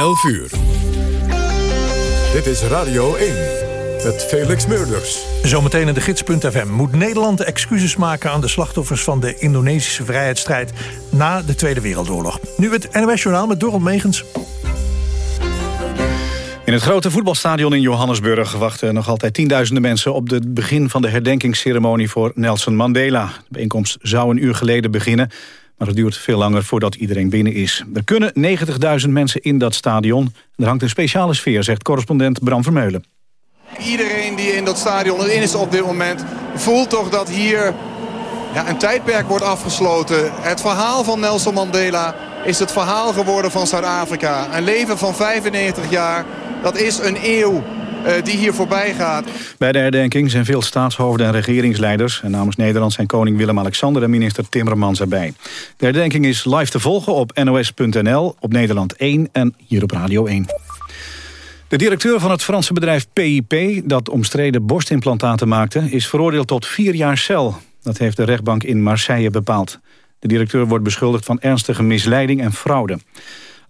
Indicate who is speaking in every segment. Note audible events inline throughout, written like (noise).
Speaker 1: 11 uur. Dit is Radio 1 met Felix Meurders.
Speaker 2: Zometeen in de gids.fm moet Nederland excuses maken... aan de slachtoffers van de Indonesische vrijheidsstrijd... na de Tweede Wereldoorlog. Nu het NOS-journaal met Dorald Megens.
Speaker 3: In het grote voetbalstadion in Johannesburg wachten nog altijd tienduizenden mensen op het begin van de herdenkingsceremonie voor Nelson Mandela. De bijeenkomst zou een uur geleden beginnen, maar het duurt veel langer voordat iedereen binnen is. Er kunnen 90.000 mensen in dat stadion. Er hangt een speciale sfeer, zegt correspondent Bram Vermeulen.
Speaker 4: Iedereen die in dat stadion erin is op dit moment voelt toch dat hier ja, een tijdperk wordt afgesloten. Het verhaal van Nelson Mandela is het verhaal geworden van Zuid-Afrika. Een leven van 95 jaar, dat is een eeuw die hier voorbij gaat.
Speaker 3: Bij de herdenking zijn veel staatshoofden en regeringsleiders. En namens Nederland zijn koning Willem-Alexander en minister Timmermans erbij. De herdenking is live te volgen op nos.nl, op Nederland 1 en hier op Radio 1. De directeur van het Franse bedrijf PIP, dat omstreden borstimplantaten maakte... is veroordeeld tot vier jaar cel. Dat heeft de rechtbank in Marseille bepaald. De directeur wordt beschuldigd van ernstige misleiding en fraude.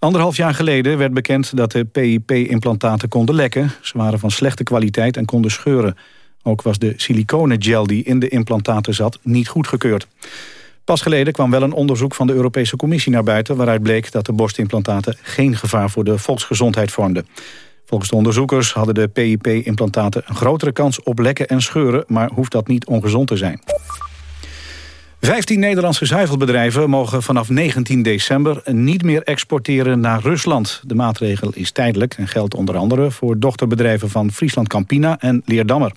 Speaker 3: Anderhalf jaar geleden werd bekend dat de PIP-implantaten konden lekken. Ze waren van slechte kwaliteit en konden scheuren. Ook was de siliconengel die in de implantaten zat niet goedgekeurd. Pas geleden kwam wel een onderzoek van de Europese Commissie naar buiten... waaruit bleek dat de borstimplantaten geen gevaar voor de volksgezondheid vormden. Volgens de onderzoekers hadden de PIP-implantaten een grotere kans op lekken en scheuren... maar hoeft dat niet ongezond te zijn. Vijftien Nederlandse zuivelbedrijven mogen vanaf 19 december niet meer exporteren naar Rusland. De maatregel is tijdelijk en geldt onder andere voor dochterbedrijven van Friesland Campina en Leerdammer.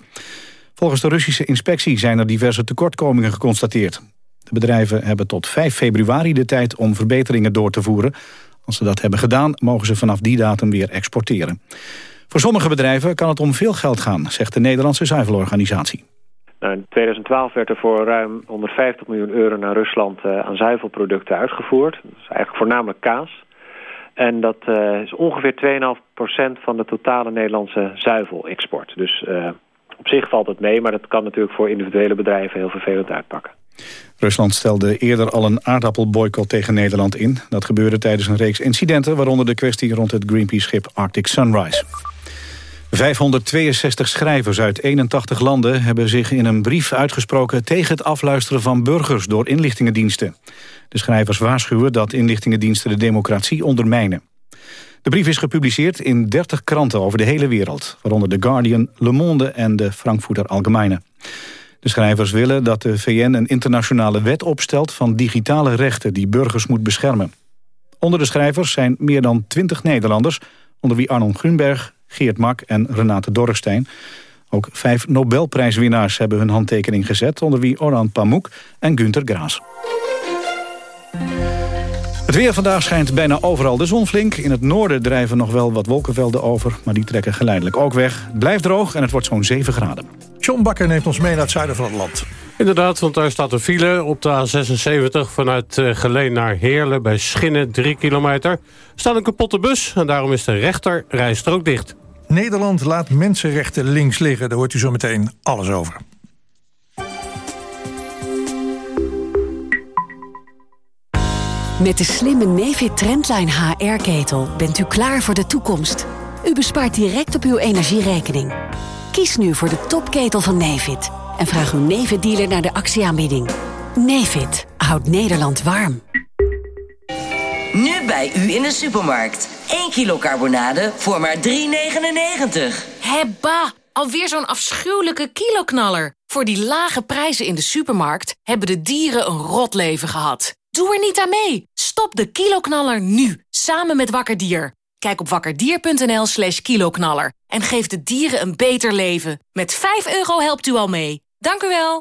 Speaker 3: Volgens de Russische inspectie zijn er diverse tekortkomingen geconstateerd. De bedrijven hebben tot 5 februari de tijd om verbeteringen door te voeren. Als ze dat hebben gedaan, mogen ze vanaf die datum weer exporteren. Voor sommige bedrijven kan het om veel geld gaan, zegt de Nederlandse zuivelorganisatie.
Speaker 5: Nou, in 2012 werd er voor ruim 150 miljoen euro naar Rusland uh, aan zuivelproducten uitgevoerd. Dat is eigenlijk voornamelijk kaas. En dat uh, is ongeveer 2,5% van de totale Nederlandse zuivelexport. Dus uh, op zich valt het mee, maar dat kan natuurlijk voor individuele bedrijven heel vervelend uitpakken.
Speaker 3: Rusland stelde eerder al een aardappelboycott tegen Nederland in. Dat gebeurde tijdens een reeks incidenten... waaronder de kwestie rond het Greenpeace-schip Arctic Sunrise. 562 schrijvers uit 81 landen hebben zich in een brief uitgesproken... tegen het afluisteren van burgers door inlichtingendiensten. De schrijvers waarschuwen dat inlichtingendiensten de democratie ondermijnen. De brief is gepubliceerd in 30 kranten over de hele wereld... waaronder The Guardian, Le Monde en de Frankfurter Allgemeine. De schrijvers willen dat de VN een internationale wet opstelt... van digitale rechten die burgers moet beschermen. Onder de schrijvers zijn meer dan 20 Nederlanders... onder wie Arnon Grunberg, Geert Mak en Renate Dorrestein. Ook vijf Nobelprijswinnaars hebben hun handtekening gezet... onder wie Orhan Pamuk en Günter Graas. Het weer vandaag schijnt bijna overal de zon flink. In het noorden drijven nog wel wat wolkenvelden over... maar die trekken geleidelijk ook weg. Het blijft droog en het wordt zo'n 7 graden.
Speaker 2: John Bakker neemt ons mee naar het zuiden van het land.
Speaker 6: Inderdaad, want daar staat een file op de A76 vanuit eh, Geleen naar Heerlen... bij Schinnen, 3 kilometer. Er staat een kapotte bus en daarom is de rechter rijstrook dicht.
Speaker 2: Nederland laat mensenrechten links liggen. Daar hoort u zo meteen alles over.
Speaker 7: Met de slimme Nefit Trendline HR-ketel bent u klaar voor de toekomst. U bespaart direct op uw energierekening. Kies nu voor de topketel van Nefit. En vraag uw Nefit-dealer naar de actieaanbieding. Nefit houdt Nederland warm.
Speaker 8: Nu bij u in de supermarkt. 1 kilo carbonade voor maar 3,99.
Speaker 9: Hebba, alweer zo'n afschuwelijke kiloknaller. Voor die lage prijzen in de supermarkt hebben de dieren een rot leven gehad. Doe er niet aan mee. Stop de kiloknaller nu, samen met Wakker Dier. Kijk op wakkerdier.nl slash kiloknaller en geef de dieren een beter leven. Met 5 euro helpt u al mee. Dank u wel.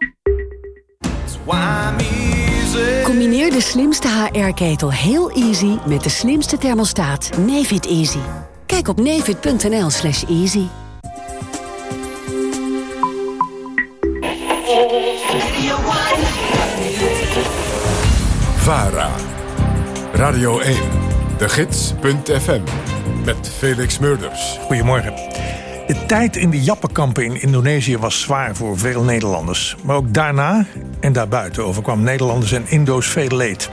Speaker 7: Combineer de slimste HR-ketel heel easy met de slimste thermostaat Nefit Easy. Kijk op nefit.nl slash easy.
Speaker 1: VARA. Radio 1. De Gids.fm. Met Felix Murders.
Speaker 2: Goedemorgen. De tijd in de jappenkampen in Indonesië was zwaar voor veel Nederlanders. Maar ook daarna en daarbuiten overkwam Nederlanders en Indo's veel leed.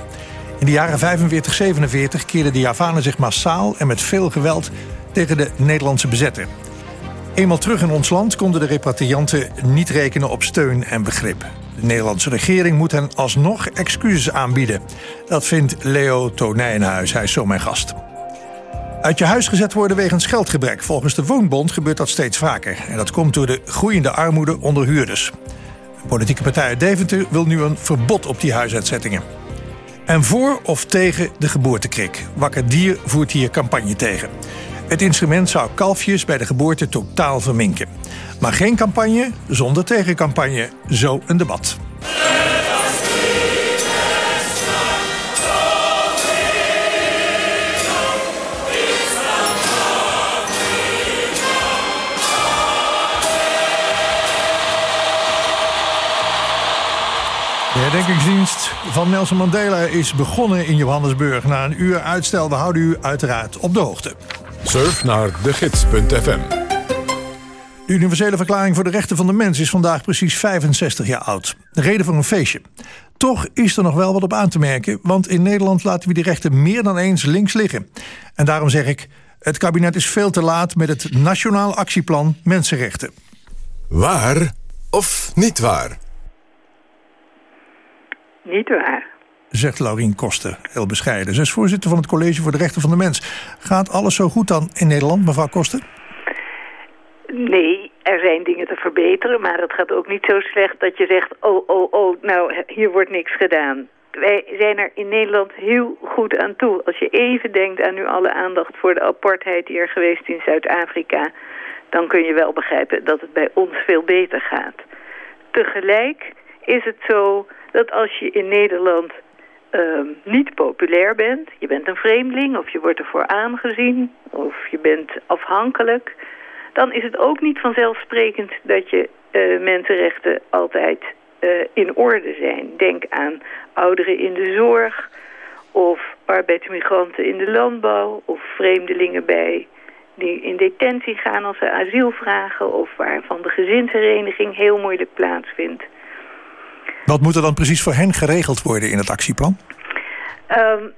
Speaker 2: In de jaren 45-47 keerden de Javanen zich massaal en met veel geweld tegen de Nederlandse bezetter. Eenmaal terug in ons land konden de repatrianten niet rekenen op steun en begrip. De Nederlandse regering moet hen alsnog excuses aanbieden. Dat vindt Leo Tonijnhuis, hij is zo mijn gast. Uit je huis gezet worden wegens geldgebrek. Volgens de Woonbond gebeurt dat steeds vaker. En dat komt door de groeiende armoede onder huurders. De politieke partij uit Deventer wil nu een verbod op die huisuitzettingen. En voor of tegen de geboortekrik. Wakker Dier voert hier campagne tegen. Het instrument zou kalfjes bij de geboorte totaal verminken. Maar geen campagne zonder tegencampagne. Zo een debat. De herdenkingsdienst van Nelson Mandela is begonnen in Johannesburg. Na een uur uitstel, we houden u uiteraard op de hoogte.
Speaker 1: Surf naar degids.fm.
Speaker 2: De Universele Verklaring voor de Rechten van de Mens is vandaag precies 65 jaar oud. De reden voor een feestje. Toch is er nog wel wat op aan te merken, want in Nederland laten we die rechten meer dan eens links liggen. En daarom zeg ik, het kabinet is veel te laat met het Nationaal Actieplan Mensenrechten.
Speaker 1: Waar of niet waar?
Speaker 10: Niet waar.
Speaker 2: Zegt Laurien Koster, heel bescheiden. Ze is voorzitter van het College voor de Rechten van de Mens. Gaat alles zo goed dan in Nederland, mevrouw Koster?
Speaker 10: Nee, er zijn dingen te verbeteren, maar het gaat ook niet zo slecht dat je zegt... oh, oh, oh, nou, hier wordt niks gedaan. Wij zijn er in Nederland heel goed aan toe. Als je even denkt aan nu alle aandacht voor de apartheid die er geweest in Zuid-Afrika... dan kun je wel begrijpen dat het bij ons veel beter gaat. Tegelijk is het zo dat als je in Nederland uh, niet populair bent... je bent een vreemdeling of je wordt ervoor aangezien of je bent afhankelijk... dan is het ook niet vanzelfsprekend dat je uh, mensenrechten altijd uh, in orde zijn. Denk aan ouderen in de zorg of arbeidsmigranten in de landbouw... of vreemdelingen bij die in detentie gaan als ze asiel vragen... of waarvan de gezinshereniging heel moeilijk plaatsvindt...
Speaker 2: Wat moet er dan precies voor hen geregeld worden in het actieplan?
Speaker 10: Um,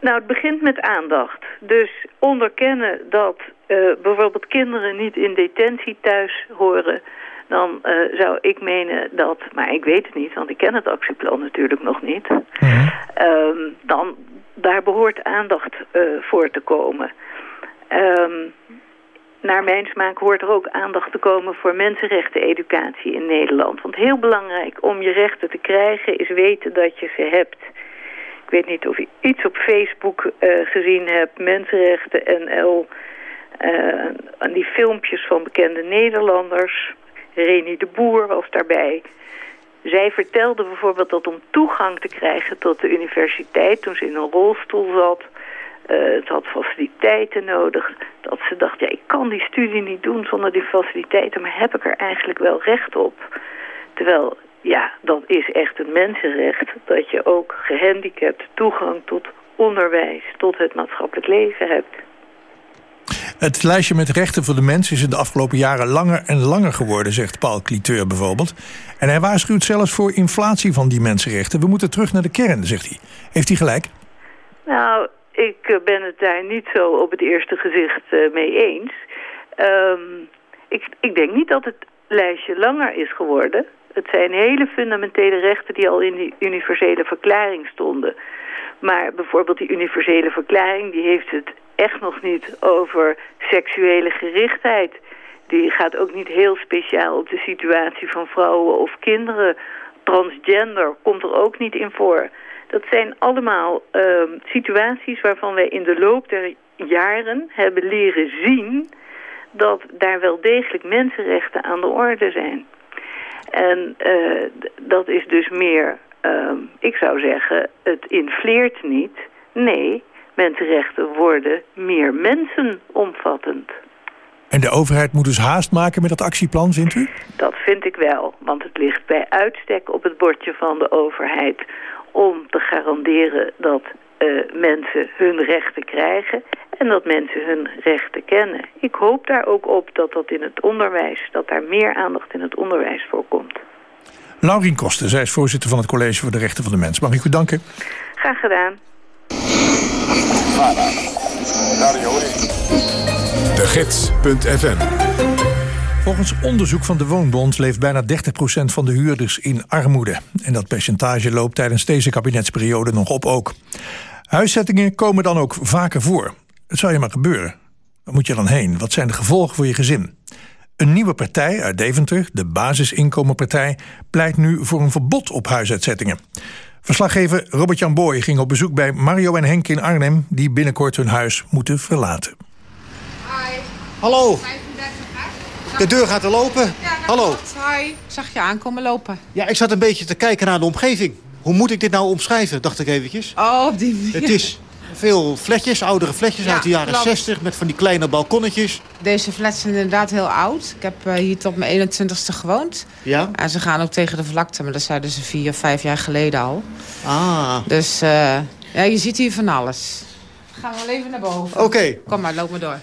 Speaker 10: nou, het begint met aandacht. Dus onderkennen dat uh, bijvoorbeeld kinderen niet in detentie thuis horen... dan uh, zou ik menen dat, maar ik weet het niet, want ik ken het actieplan natuurlijk nog niet... Mm -hmm. um, dan daar behoort aandacht uh, voor te komen. Um, naar mijn smaak hoort er ook aandacht te komen voor mensenrechten-educatie in Nederland. Want heel belangrijk om je rechten te krijgen is weten dat je ze hebt. Ik weet niet of je iets op Facebook uh, gezien hebt, Mensenrechten NL... Uh, aan die filmpjes van bekende Nederlanders. Reni de Boer was daarbij. Zij vertelde bijvoorbeeld dat om toegang te krijgen tot de universiteit... toen ze in een rolstoel zat uh, het had faciliteiten nodig. Dat ze dacht, ja, ik kan die studie niet doen zonder die faciliteiten, maar heb ik er eigenlijk wel recht op? Terwijl, ja, dat is echt een mensenrecht, dat je ook gehandicapt toegang tot onderwijs, tot het maatschappelijk leven hebt.
Speaker 2: Het lijstje met rechten voor de mens is in de afgelopen jaren langer en langer geworden, zegt Paul Cliteur bijvoorbeeld. En hij waarschuwt zelfs voor inflatie van die mensenrechten. We moeten terug naar de kern, zegt hij. Heeft hij gelijk?
Speaker 10: Nou, ik ben het daar niet zo op het eerste gezicht uh, mee eens. Um, ik, ik denk niet dat het lijstje langer is geworden. Het zijn hele fundamentele rechten die al in die universele verklaring stonden. Maar bijvoorbeeld die universele verklaring... die heeft het echt nog niet over seksuele gerichtheid. Die gaat ook niet heel speciaal op de situatie van vrouwen of kinderen. Transgender komt er ook niet in voor. Dat zijn allemaal uh, situaties waarvan wij in de loop der jaren hebben leren zien... dat daar wel degelijk mensenrechten aan de orde zijn. En uh, dat is dus meer, uh, ik zou zeggen, het infleert niet. Nee, mensenrechten worden meer mensenomvattend.
Speaker 2: En de overheid moet dus haast maken met dat actieplan, vindt u?
Speaker 10: Dat vind ik wel, want het ligt bij uitstek op het bordje van de overheid om te garanderen dat uh, mensen hun rechten krijgen en dat mensen hun rechten kennen. Ik hoop daar ook op dat dat in het onderwijs, dat daar meer aandacht in het onderwijs voorkomt.
Speaker 2: Laurien Kosten, zij is voorzitter van het College voor de Rechten van de Mens. Mag ik u danken?
Speaker 10: Graag gedaan.
Speaker 1: De Gids.fm
Speaker 2: Volgens onderzoek van de Woonbond leeft bijna 30% van de huurders in armoede. En dat percentage loopt tijdens deze kabinetsperiode nog op ook. Huiszettingen komen dan ook vaker voor. Het zou je maar gebeuren. Waar moet je dan heen? Wat zijn de gevolgen voor je gezin? Een nieuwe partij uit Deventer, de Basisinkomenpartij, pleit nu voor een verbod op huisuitzettingen. Verslaggever Robert-Jan Boy ging op bezoek bij Mario en Henk in Arnhem, die binnenkort hun huis moeten verlaten.
Speaker 11: Hallo. De deur gaat er lopen. Hallo.
Speaker 12: Hi. Zag je aankomen lopen.
Speaker 11: Ja, ik zat een beetje te kijken naar de omgeving. Hoe moet ik dit nou omschrijven, dacht ik eventjes.
Speaker 12: Oh, op die manier.
Speaker 11: Het is veel fletjes, oudere fletjes
Speaker 12: Ja,
Speaker 11: uit de jaren
Speaker 12: klopt.
Speaker 11: 60... met van die kleine balkonnetjes.
Speaker 12: Deze flats zijn inderdaad heel oud. Ik heb eh, hier tot mijn 21ste gewoond.
Speaker 11: Ja?
Speaker 12: En ze gaan ook tegen de vlakte, maar dat zeiden ze vier of vijf jaar geleden al.
Speaker 11: Ah.
Speaker 12: Dus eh, ja, je ziet hier van alles. Gaan we wel even naar boven.
Speaker 11: Oké.
Speaker 12: Kom maar, loop maar door.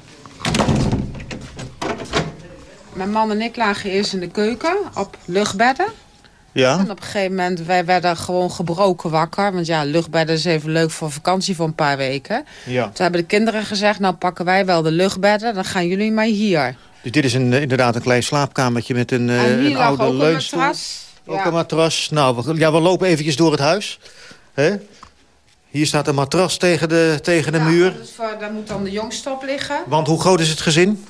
Speaker 12: Mijn man en ik lagen eerst in de keuken op luchtbedden.
Speaker 11: Ja?
Speaker 12: En op een gegeven moment, wij werden gewoon gebroken wakker. Want ja, luchtbedden is even leuk voor vakantie voor een paar weken.
Speaker 11: Ja.
Speaker 12: Toen hebben de kinderen gezegd, nou pakken wij wel de luchtbedden. Dan gaan jullie maar hier.
Speaker 11: Dus dit is een, eh, inderdaad een klein slaapkamertje met een, eh, een oude
Speaker 12: ook een
Speaker 11: leunstoel.
Speaker 12: matras.
Speaker 11: Ook
Speaker 12: Ja.
Speaker 11: een matras. Nou, we, ja, we lopen eventjes door het huis. Hè? Hier staat een matras tegen de, tegen de
Speaker 12: Ja,
Speaker 11: muur.
Speaker 12: dus voor, daar moet dan de jongste op liggen.
Speaker 11: Want hoe groot is het gezin?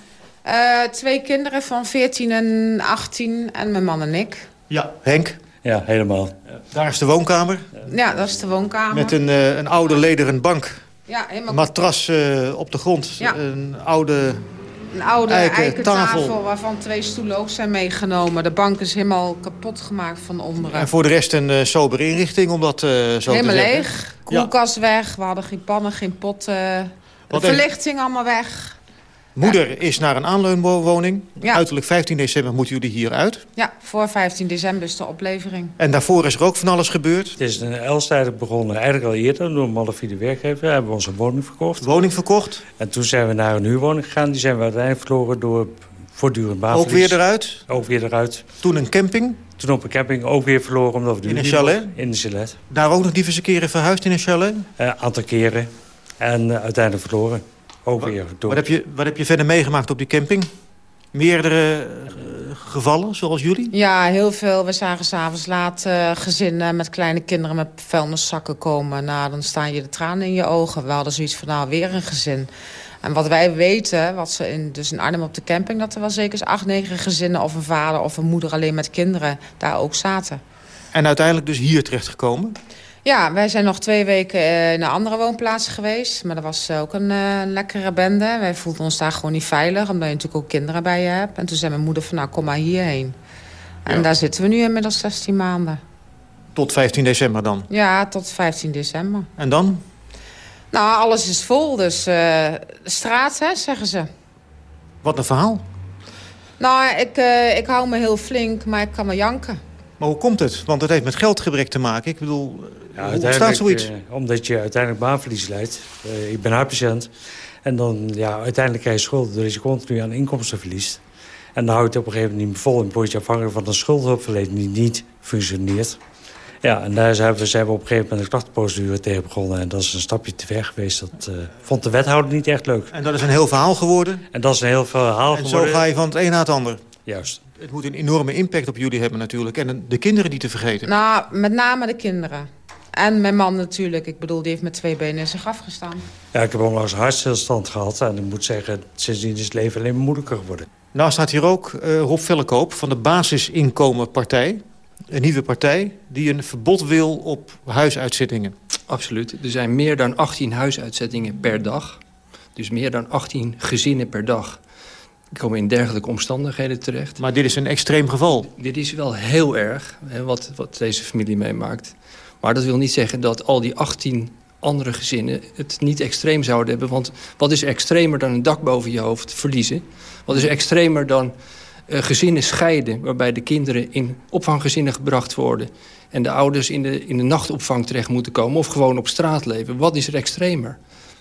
Speaker 12: Eh, twee kinderen van 14 en 18 en mijn man en ik.
Speaker 11: Ja. Henk?
Speaker 13: Ja, helemaal.
Speaker 11: Daar is de woonkamer.
Speaker 12: Ja, dat is de woonkamer.
Speaker 11: Met een, eh, een oude lederen bank.
Speaker 12: ja, helemaal
Speaker 11: Een matras eh, op de grond.
Speaker 12: Ja.
Speaker 11: Een oude...
Speaker 12: Een oude
Speaker 11: eiken
Speaker 12: eiken, tafel.
Speaker 11: tafel.
Speaker 12: waarvan twee stoelen ook zijn meegenomen. De bank is helemaal kapot gemaakt van onderen.
Speaker 11: En voor de rest een eh, sobere inrichting, om dat eh, zo
Speaker 12: helemaal
Speaker 11: te zeggen.
Speaker 12: leeg. Koelkast weg. We hadden geen pannen, geen potten. De
Speaker 11: Wat
Speaker 12: verlichting allemaal weg.
Speaker 11: Moeder is naar een aanleunwoning.
Speaker 12: Ja.
Speaker 11: Uiterlijk 15 december moeten jullie hier uit.
Speaker 12: Ja, voor 15 december is de oplevering.
Speaker 11: En daarvoor is er ook van alles gebeurd.
Speaker 13: Het is een Elstijdig begonnen, eigenlijk al eerder, door een malafide werkgever. We hebben onze woning verkocht.
Speaker 11: Woning verkocht.
Speaker 13: En toen zijn we naar een huurwoning gegaan. Die zijn we uiteindelijk verloren door voortdurend baanverlies.
Speaker 11: Ook weer eruit.
Speaker 13: Ook weer eruit.
Speaker 11: Toen een camping.
Speaker 13: Toen op een camping ook weer verloren. Omdat we de
Speaker 11: In een chalet?
Speaker 13: In een chalet.
Speaker 11: Daar ook nog diverse keren verhuisd in een chalet.
Speaker 13: Een aantal keren. En eh, uiteindelijk verloren. Ook weer door.
Speaker 11: Wat heb, je, wat heb je verder meegemaakt op die camping? Meerdere eh, gevallen, zoals jullie?
Speaker 12: Ja, heel veel. We zagen s'avonds laat eh, gezinnen met kleine kinderen met vuilniszakken komen. Nou, dan staan je de tranen in je ogen. We hadden zoiets van, nou, weer een gezin. En wat wij weten, wat ze in, dus in Arnhem op de camping... dat er wel zeker acht, negen gezinnen of een vader of een moeder alleen met kinderen daar ook zaten.
Speaker 11: En uiteindelijk dus hier terechtgekomen.
Speaker 12: Ja, wij zijn nog twee weken eh, naar andere woonplaatsen geweest. Maar dat was ook een eh, lekkere bende. Wij voelden ons daar gewoon niet veilig, omdat je natuurlijk ook kinderen bij je hebt. En toen zei mijn moeder van, nou, kom maar hierheen. En
Speaker 11: Ja.
Speaker 12: daar zitten we nu inmiddels 16 maanden.
Speaker 11: Tot 15 december dan.
Speaker 12: Ja, tot 15 december.
Speaker 11: En dan?
Speaker 12: Nou, alles is vol, dus eh, de straat, hè, zeggen ze.
Speaker 11: Wat een verhaal.
Speaker 12: Nou, ik, eh, ik hou me heel flink, maar ik kan me janken.
Speaker 11: Maar hoe komt het? Want het heeft met geldgebrek te maken. Ik bedoel,
Speaker 13: Ja,
Speaker 11: hoe
Speaker 13: uiteindelijk,
Speaker 11: zoiets?
Speaker 13: eh, omdat je uiteindelijk baanverlies leidt. Eh, ik ben hartpatiënt. En dan, ja, uiteindelijk krijg je schulden doordat je continu aan inkomsten verliest. En dan houdt het op een gegeven moment niet meer vol. En word je afhankelijk van een schuldhulpverlening die niet functioneert. Ja, en daar zijn we, zijn we op een gegeven moment een klachtenprocedure tegen begonnen. En dat is een stapje te ver geweest. Dat eh, vond de wethouder niet echt leuk.
Speaker 11: En dat is een heel verhaal geworden.
Speaker 13: En dat is een heel verhaal
Speaker 11: En zo
Speaker 13: geworden.
Speaker 11: ga je van het een naar het ander.
Speaker 13: Juist.
Speaker 11: Het moet een enorme impact op jullie hebben natuurlijk. En de kinderen niet te vergeten.
Speaker 12: Nou, met name de kinderen. En mijn man natuurlijk. Ik bedoel, die heeft met twee benen in zich afgestaan.
Speaker 13: Ja, ik heb onlangs hartstilstand gehad. En ik moet zeggen, sindsdien is het leven alleen maar moeilijker geworden.
Speaker 11: Nou staat hier ook eh, Rob Vellekoop van de Basisinkomenpartij. Een nieuwe partij die een verbod wil op huisuitzittingen.
Speaker 14: Absoluut. Er zijn meer dan 18 huisuitzettingen per dag. Dus meer dan 18 gezinnen per dag komen in dergelijke omstandigheden terecht.
Speaker 11: Maar dit is een extreem geval.
Speaker 14: Dit is wel heel erg, hè, wat, wat deze familie meemaakt. Maar dat wil niet zeggen dat al die 18 andere gezinnen het niet extreem zouden hebben. Want wat is extremer dan een dak boven je hoofd verliezen? Wat is extremer dan eh, gezinnen scheiden... waarbij de kinderen in opvanggezinnen gebracht worden... en de ouders in de, in de nachtopvang terecht moeten komen... of gewoon op straat leven? Wat is er extremer?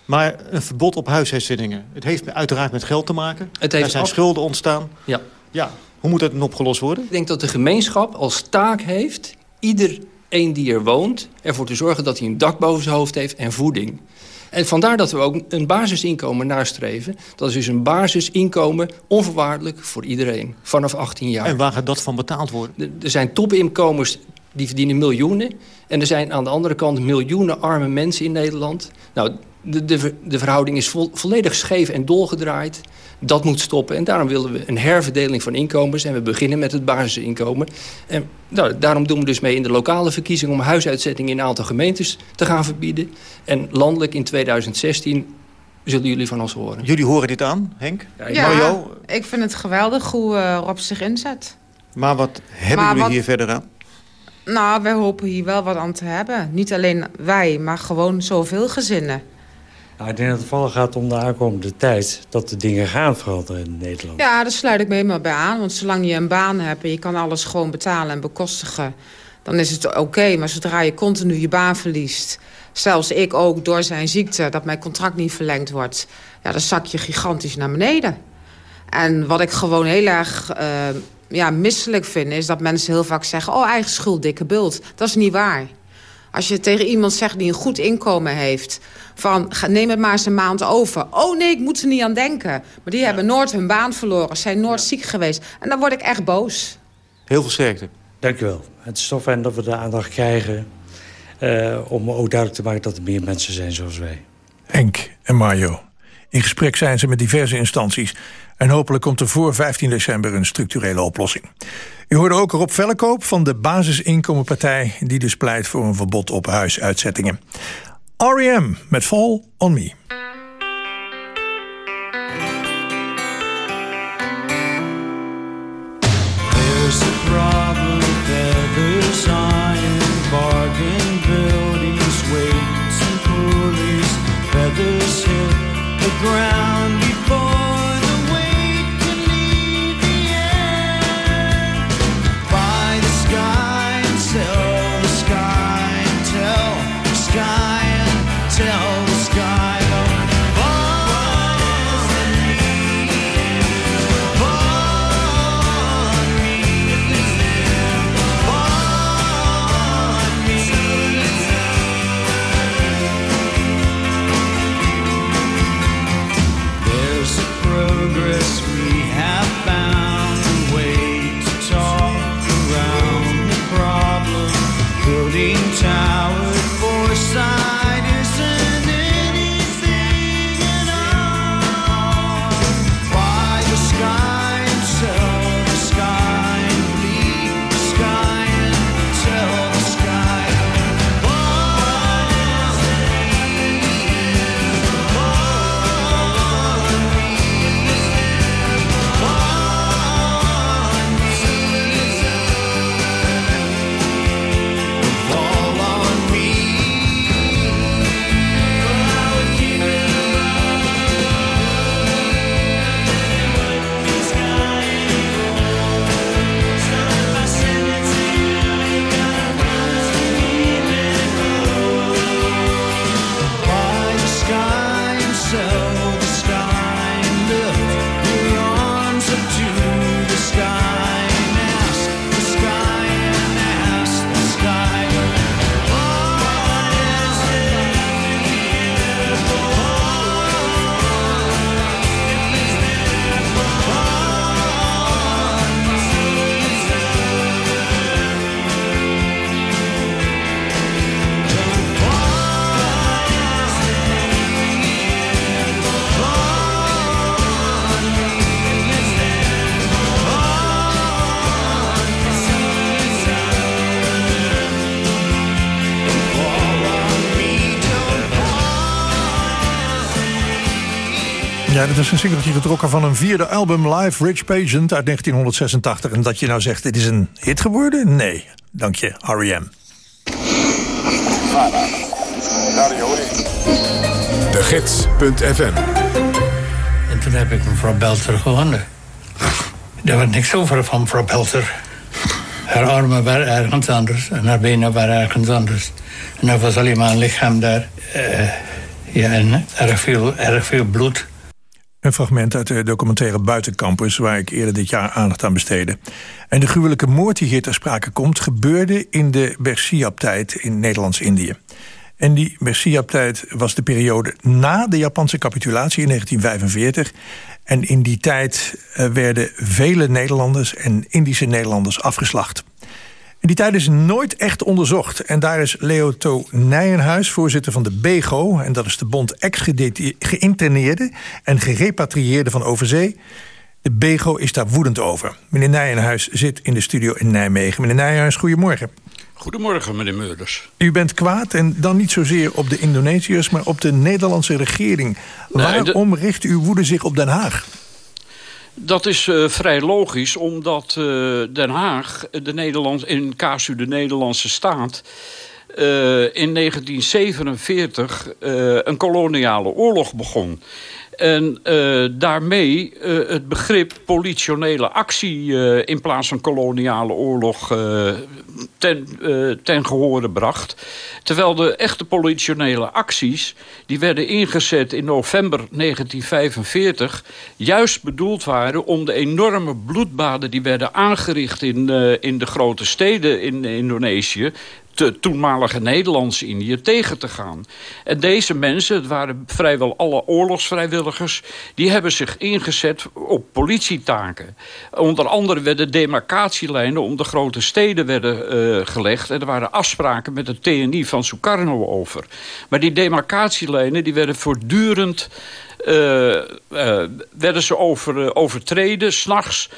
Speaker 11: Maar een verbod op huisuitzittingen. Het heeft uiteraard met geld te maken.
Speaker 14: Het heeft
Speaker 11: er zijn
Speaker 14: af-
Speaker 11: schulden ontstaan.
Speaker 14: Ja.
Speaker 11: Ja. Hoe moet dat dan opgelost worden?
Speaker 14: Ik denk dat de gemeenschap als taak heeft... ieder één dier woont... ervoor te zorgen dat hij een dak boven zijn hoofd heeft en voeding. En vandaar dat we ook een basisinkomen nastreven. Dat is dus een basisinkomen, onvoorwaardelijk voor iedereen. Vanaf 18 jaar.
Speaker 11: En waar gaat dat van betaald worden?
Speaker 14: Er zijn topinkomens die verdienen miljoenen. En er zijn aan de andere kant miljoenen arme mensen in Nederland. Nou, de, de, de verhouding is volledig scheef en dolgedraaid. Dat moet stoppen. En daarom willen we een herverdeling van inkomens. En we beginnen met het basisinkomen. En nou, daarom doen we dus mee in de lokale verkiezing... om huisuitzetting in een aantal gemeentes te gaan verbieden. En landelijk in 2016 zullen jullie van ons horen.
Speaker 11: Jullie horen dit aan, Henk?
Speaker 12: Ja, ik vind het geweldig hoe uh, Rob zich inzet.
Speaker 11: Maar wat hebben jullie hier verder aan?
Speaker 12: Nou, wij hopen hier wel wat aan te hebben. Niet alleen wij, maar gewoon zoveel gezinnen.
Speaker 13: Nou, ik denk dat het vooral gaat om de aankomende tijd... dat de dingen gaan veranderen in Nederland.
Speaker 12: Ja, daar sluit ik me helemaal bij aan. Want zolang je een baan hebt en je kan alles gewoon betalen en bekostigen... dan is het oké. Maar zodra je continu je baan verliest... zelfs ik ook door zijn ziekte, dat mijn contract niet verlengd wordt... ja, dan zak je gigantisch naar beneden. En wat ik gewoon heel erg uh, ja, misselijk vind... is dat mensen heel vaak zeggen... oh, eigen schuld, dikke bult. Dat is niet waar. Als je tegen iemand zegt die een goed inkomen heeft... van neem het maar eens een maand over. Oh nee, ik moet er niet aan denken. Maar die hebben nooit hun baan verloren, zijn nooit ziek geweest. En dan word ik echt boos.
Speaker 11: Heel veel sterkte.
Speaker 13: Dank u wel. Het is toch fijn dat we de aandacht krijgen... Uh, om ook duidelijk te maken dat er meer mensen zijn zoals wij.
Speaker 9: Henk en Mario. In gesprek zijn ze met diverse instanties. En hopelijk komt er voor 15 december een structurele oplossing. U hoorde ook Rob Vellekoop van de Basisinkomenpartij... die dus pleit voor een verbod op huisuitzettingen. R.E.M. met Fall On Me. Dat is een singeltje getrokken van een vierde album Live Rich Pageant uit 1986. En dat je nou zegt, dit is een hit geworden? Nee, dank je, R.E.M.
Speaker 1: De Gids.fm
Speaker 15: En toen heb ik mevrouw Belter gewonnen. Er was niks over van mevrouw Belter. Haar armen waren ergens anders en haar benen waren ergens anders. En er was alleen maar een lichaam daar. Uh, ja, en erg veel, erg veel bloed.
Speaker 2: Een fragment uit de documentaire Buitencampus... waar ik eerder dit jaar aandacht aan besteedde. En de gruwelijke moord die hier ter sprake komt... gebeurde in de Bersiab-tijd in Nederlands-Indië. En die Bersiab-tijd was de periode na de Japanse capitulatie in 1945. En in die tijd eh, werden vele Nederlanders en Indische Nederlanders afgeslacht. En die tijd is nooit echt onderzocht. En daar is Leo To Nijenhuis, voorzitter van de BEGO... en dat is de bond ex-geïnterneerden en gerepatrieerden van Overzee... De BEGO is daar woedend over. Meneer Nijenhuis zit in de studio in Nijmegen. Meneer Nijenhuis, goedemorgen.
Speaker 16: Goedemorgen, meneer Meurders.
Speaker 2: U bent kwaad en dan niet zozeer op de Indonesiërs... maar op de Nederlandse regering. Waarom richt uw woede zich op Den Haag?
Speaker 16: Dat is uh, vrij logisch, omdat uh, Den Haag, de Nederland, in casu de Nederlandse staat... In 1947 een koloniale oorlog begon. En uh, daarmee uh, het begrip politionele actie uh, in plaats van koloniale oorlog ten, ten gehore bracht. Terwijl de echte politionele acties, die werden ingezet in november 1945... juist bedoeld waren om de enorme bloedbaden die werden aangericht in, in de grote steden in Indonesië te toenmalige Nederlands-Indië tegen te gaan. En deze mensen, het waren vrijwel alle oorlogsvrijwilligers... die hebben zich ingezet op politietaken. Onder andere werden demarcatielijnen om de grote steden werden, uh, gelegd... en er waren afspraken met het TNI van Sukarno over. Maar die demarcatielijnen die werden voortdurend... Uh, uh, werden ze over, overtreden, s'nachts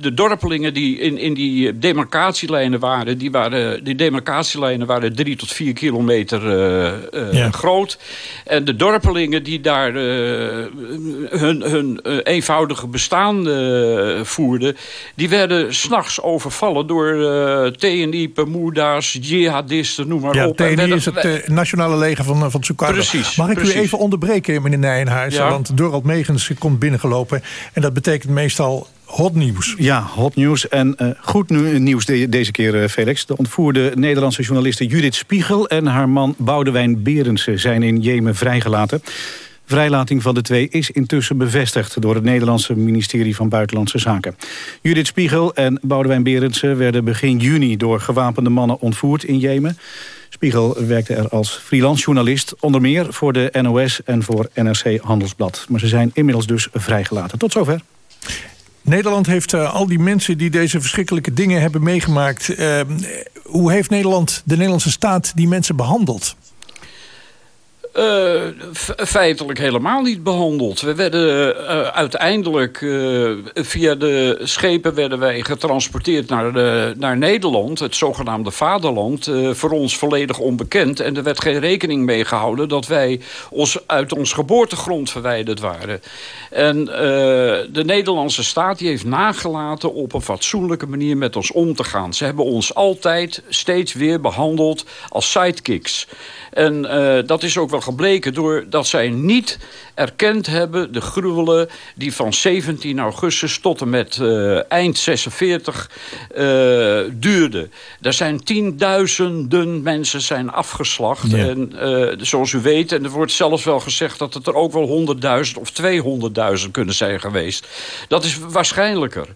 Speaker 16: de dorpelingen die in, in die demarcatielijnen waren... Die, waren, die demarcatielijnen waren drie tot vier kilometer uh, ja. groot. En de dorpelingen die daar uh, hun, hun eenvoudige bestaan voerden... die werden s'nachts overvallen door TNI, Pemuda's, jihadisten, noem maar
Speaker 2: ja,
Speaker 16: op.
Speaker 2: TNI werden, is het nationale leger van, van Sukarno.
Speaker 16: Precies.
Speaker 2: Mag ik
Speaker 16: precies.
Speaker 2: u even onderbreken, meneer Nijenhuis? Ja. Want Dorald Megens komt binnengelopen. En dat betekent meestal hot nieuws.
Speaker 3: Ja, hot nieuws. En uh, goed nieuws de, deze keer, uh, Felix. De ontvoerde Nederlandse journaliste Judith Spiegel... en haar man Boudewijn Berendsen zijn in Jemen vrijgelaten. Vrijlating van de twee is intussen bevestigd... door het Nederlandse ministerie van Buitenlandse Zaken. Judith Spiegel en Boudewijn Berendsen werden begin juni... door gewapende mannen ontvoerd in Jemen. Spiegel werkte er als freelance journalist... onder meer voor de NOS en voor NRC Handelsblad. Maar ze zijn inmiddels dus vrijgelaten. Tot zover.
Speaker 2: Nederland heeft uh, al die mensen die deze verschrikkelijke dingen hebben meegemaakt. Uh, hoe heeft Nederland, de Nederlandse staat, die mensen behandeld?
Speaker 16: Uh, feitelijk helemaal niet behandeld. We werden uh, uiteindelijk uh, via de schepen werden wij getransporteerd naar, de, naar Nederland, het zogenaamde vaderland, voor ons volledig onbekend. En er werd geen rekening mee gehouden dat wij ons uit ons geboortegrond verwijderd waren. En de Nederlandse staat die heeft nagelaten op een fatsoenlijke manier met ons om te gaan. Ze hebben ons altijd steeds weer behandeld als sidekicks. En dat is ook wel gebleken doordat zij niet erkend hebben de gruwelen die van 17 augustus tot en met uh, eind 46 uh, duurden. Er zijn tienduizenden mensen zijn afgeslacht. Ja. En uh, zoals u weet, en er wordt zelfs wel gezegd dat het er ook wel 100.000 of 200.000 kunnen zijn geweest. Dat is waarschijnlijker.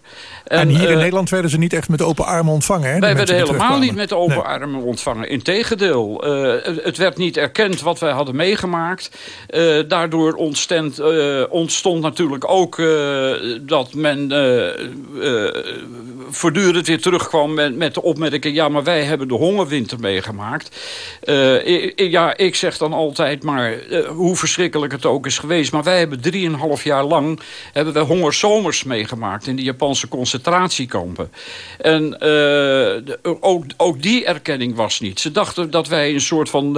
Speaker 2: En, en hier in Nederland werden ze niet echt met open armen ontvangen, hè?
Speaker 16: Wij werden helemaal niet met open nee. armen ontvangen. Integendeel, het werd niet erkend wat wij hadden meegemaakt. Uh, daardoor ontstond, uh, ontstond natuurlijk ook uh, dat men voortdurend weer terugkwam met, met de opmerking... ja, maar wij hebben de hongerwinter meegemaakt. Ja, ik zeg dan altijd maar hoe verschrikkelijk het ook is geweest... maar wij hebben drieënhalf jaar lang hebben wij hongerzomers meegemaakt... in de Japanse concentratiekampen. En de, ook, ook die erkenning was niet. Ze dachten dat wij een soort van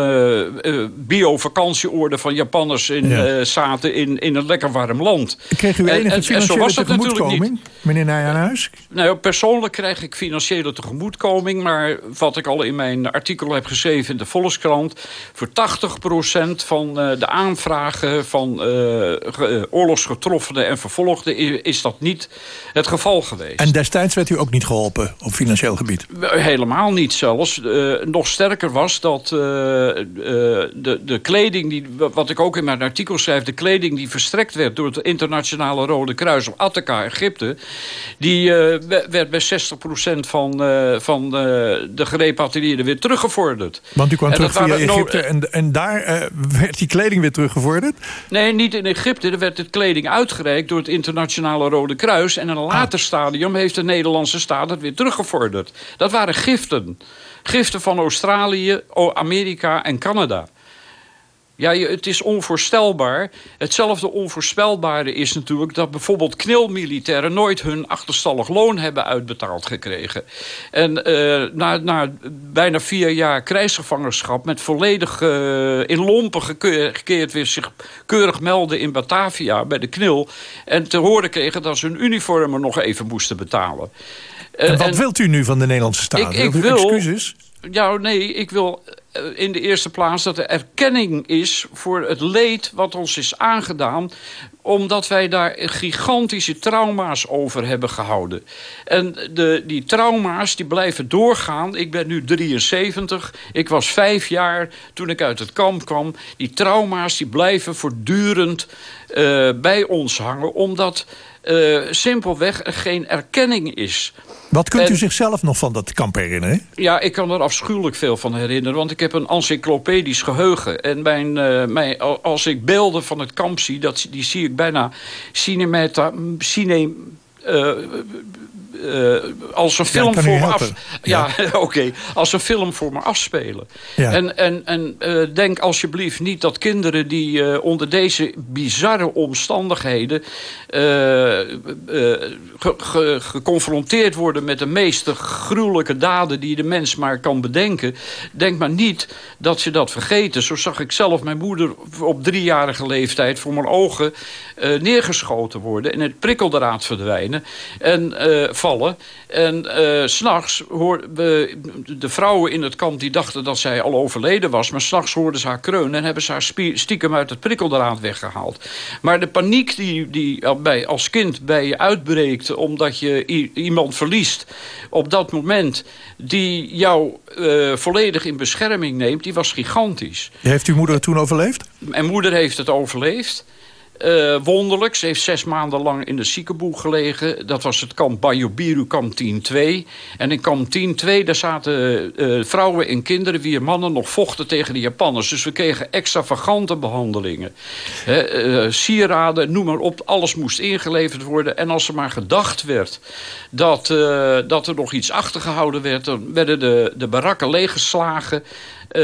Speaker 16: bio-vakantieorde van Japanners in, ja. uh, zaten in, in een lekker warm land.
Speaker 2: Kreeg u enige en, financiële en tegemoetkoming, meneer Nijenhuis?
Speaker 16: Nou, persoonlijk krijg ik financiële tegemoetkoming... maar wat ik al in mijn artikel heb geschreven in de Volkskrant... voor 80% van uh, de aanvragen van uh, oorlogsgetroffenen en vervolgden... is dat niet het geval geweest.
Speaker 2: En destijds werd u ook niet geholpen op financieel gebied?
Speaker 16: Helemaal niet zelfs. nog sterker was dat de, de kleding, die, wat ik ook in mijn artikel schrijf... de kleding die verstrekt werd door het internationale Rode Kruis op Attica, Egypte... die werd bij 60% van, van de gerepatrieerden weer teruggevorderd.
Speaker 2: Want u kwam terug via Egypte en, en daar werd die kleding weer teruggevorderd?
Speaker 16: Nee, niet in Egypte. Er werd het kleding uitgereikt door het internationale Rode Kruis... en in een later stadium heeft de Nederlandse staat het weer teruggevorderd. Dat waren giften. Giften van Australië, Amerika en Canada. Ja, het is onvoorstelbaar. Hetzelfde onvoorspelbare is natuurlijk dat bijvoorbeeld knilmilitairen nooit hun achterstallig loon hebben uitbetaald gekregen. En uh, na, na bijna vier jaar krijgsgevangenschap met volledig uh, in lompen gekeerd weer zich keurig melden in Batavia bij de knil. En te horen kregen dat ze hun uniformen nog even moesten betalen.
Speaker 2: En wat wilt u nu van de Nederlandse staat?
Speaker 16: Ik, ik wil, excuses? Ja, nee, ik wil eh, in de eerste plaats dat er erkenning is voor het leed wat ons is aangedaan omdat wij daar gigantische trauma's over hebben gehouden. En de, die trauma's die blijven doorgaan. Ik ben nu 73. Ik was vijf jaar toen ik uit het kamp kwam. Die trauma's die blijven voortdurend uh, bij ons hangen. Omdat uh, simpelweg er geen erkenning is.
Speaker 2: Wat kunt u zichzelf nog van dat kamp herinneren?
Speaker 16: Ja, ik kan er afschuwelijk veel van herinneren. Want ik heb een encyclopedisch geheugen. En mijn, uh, mijn, als ik beelden van het kamp zie... Dat, die zie ik bijna cinemata, cine, uh, uh, als een film voor me af... Ja, ja (laughs) oké. Als een film voor me afspelen. Ja. En, en, en uh, denk alsjeblieft niet dat kinderen die uh, onder deze bizarre omstandigheden... Ge, ge, geconfronteerd worden met de meest gruwelijke daden die de mens maar kan bedenken. Denk maar niet dat ze dat vergeten. Zo zag ik zelf mijn moeder op driejarige leeftijd voor mijn ogen neergeschoten worden. En het prikkeldraad verdwijnen. En vallen. En uh, s'nachts hoorden we de vrouwen in het kamp die dachten dat zij al overleden was. Maar s'nachts hoorden ze haar kreunen en hebben ze haar stiekem uit het prikkeldraad weggehaald. Maar de paniek die, die bij, als kind bij je uitbreekt omdat je iemand verliest op dat moment die jou uh, volledig in bescherming neemt, die was gigantisch.
Speaker 2: Heeft uw moeder het toen overleefd?
Speaker 16: Mijn moeder heeft het overleefd. Uh, heeft zes maanden lang in de ziekenboeg gelegen. Dat was het kamp Bayobiru, kamp 10-2. En in kamp 10-2 daar zaten uh, vrouwen en kinderen... wie mannen nog vochten tegen de Japanners. Dus we kregen extravagante behandelingen. Uh, sieraden, noem maar op, alles moest ingeleverd worden. En als er maar gedacht werd dat, dat er nog iets achtergehouden werd... dan werden de, de barakken leeggeslagen... Uh,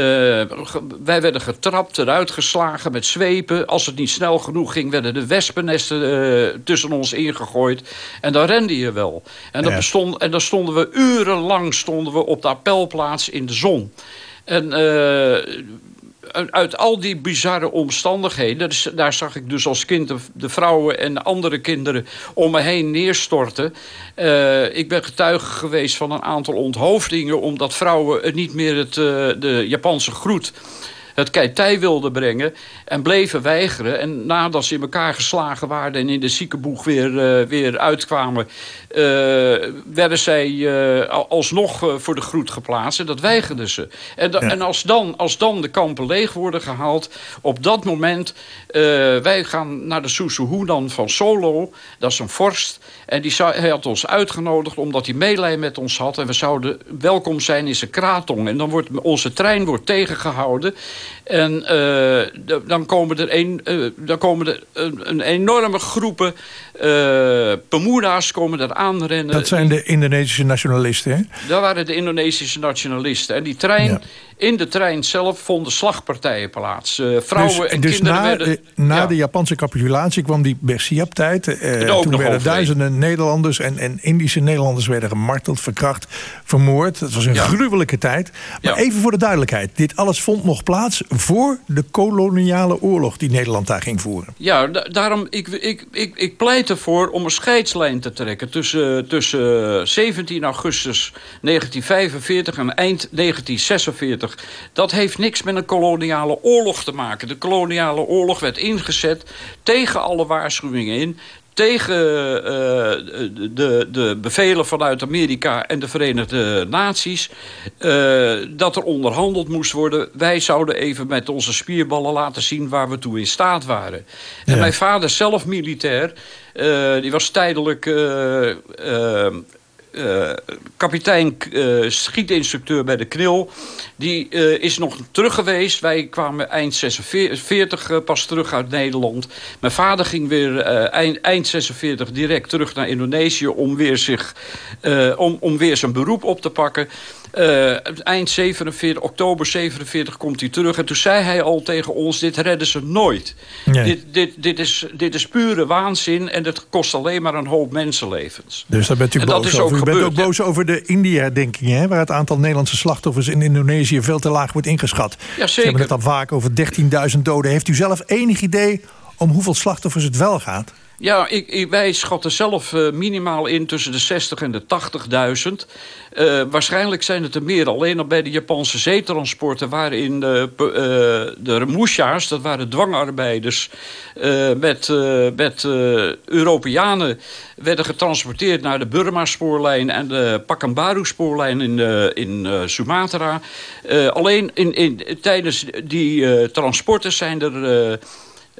Speaker 16: wij werden getrapt, eruit geslagen met zwepen. Als het niet snel genoeg ging, werden de wespennesten uh, tussen ons ingegooid. En dan rende je wel. En, dan, bestond, en dan stonden we urenlang stonden we op de appelplaats in de zon. En uh, uit al die bizarre omstandigheden... Dus daar zag ik dus als kind de, vrouwen en de andere kinderen om me heen neerstorten. Uh, ik ben getuige geweest van een aantal onthoofdingen... omdat vrouwen niet meer het, uh, de Japanse groet het keitij wilden brengen en bleven weigeren. En nadat ze in elkaar geslagen waren en in de ziekenboeg weer, uh, weer uitkwamen... Uh, werden zij uh, alsnog voor de groet geplaatst. En dat weigerden ze. En, ja. en als, dan, als dan de kampen leeg worden gehaald... op dat moment... wij gaan naar de Susuhunan van Solo. Dat is een vorst. En die hij had ons uitgenodigd omdat hij meelij met ons had. En we zouden welkom zijn in zijn kratong. En dan wordt onze trein wordt tegengehouden. En uh, dan komen er, een, uh, dan komen er een enorme groepen uh, Pemuda's komen er aanrennen.
Speaker 2: Dat zijn de Indonesische nationalisten, hè?
Speaker 16: Dat waren de Indonesische nationalisten. En die trein, ja. in de trein zelf vonden slagpartijen plaats. Uh, vrouwen
Speaker 2: dus,
Speaker 16: en
Speaker 2: dus
Speaker 16: kinderen
Speaker 2: na,
Speaker 16: werden...
Speaker 2: De, na ja. de Japanse capitulatie kwam die Bersiap-tijd. Uh, toen werden duizenden Nederlanders en, en Indische Nederlanders... werden gemarteld, verkracht, vermoord. Het was een ja. gruwelijke tijd. Maar even voor de duidelijkheid. Dit alles vond nog plaats voor de koloniale oorlog... die Nederland daar ging voeren.
Speaker 16: Ja, da daarom... Ik, ik, ik, ik pleit ervoor om een scheidslijn te trekken... tussen, tussen 17 augustus 1945 en eind 1946. Dat heeft niks met een koloniale oorlog te maken. De koloniale oorlog werd ingezet tegen alle waarschuwingen in tegen de, de bevelen vanuit Amerika en de Verenigde Naties... dat er onderhandeld moest worden. Wij zouden even met onze spierballen laten zien waar we toe in staat waren. En mijn vader zelf militair... die was tijdelijk uh, kapitein uh, schietinstructeur bij de KNIL. Die uh, is nog terug geweest. Wij kwamen eind 46 pas terug uit Nederland. Mijn vader ging weer eind, eind 46 direct terug naar Indonesië... om weer, zich, om, om weer zijn beroep op te pakken. Eind 47, oktober 47 komt hij terug. En toen zei hij al tegen ons, dit redden ze nooit. Nee. Dit, dit, dit, is, dit is pure waanzin en het kost alleen maar een hoop mensenlevens.
Speaker 2: Dus daar bent u boos over. U bent ook boos over de India-herdenkingen... waar het aantal Nederlandse slachtoffers in Indonesië veel te laag wordt ingeschat.
Speaker 16: Ja, zeker.
Speaker 2: Ze hebben het al vaak over 13.000 doden. Heeft u zelf enig idee om hoeveel slachtoffers het wel gaat?
Speaker 16: Ja, ik, ik, wij schatten zelf uh, minimaal in tussen de 60 en de 80.000. Uh, waarschijnlijk zijn het er meer. Alleen al bij de Japanse zeetransporten waarin de, uh, de Remusha's, dat waren dwangarbeiders, met, met Europeanen werden getransporteerd naar de Burma-spoorlijn en de Pakambaru-spoorlijn in, in Sumatra. alleen in, in, tijdens die transporten zijn er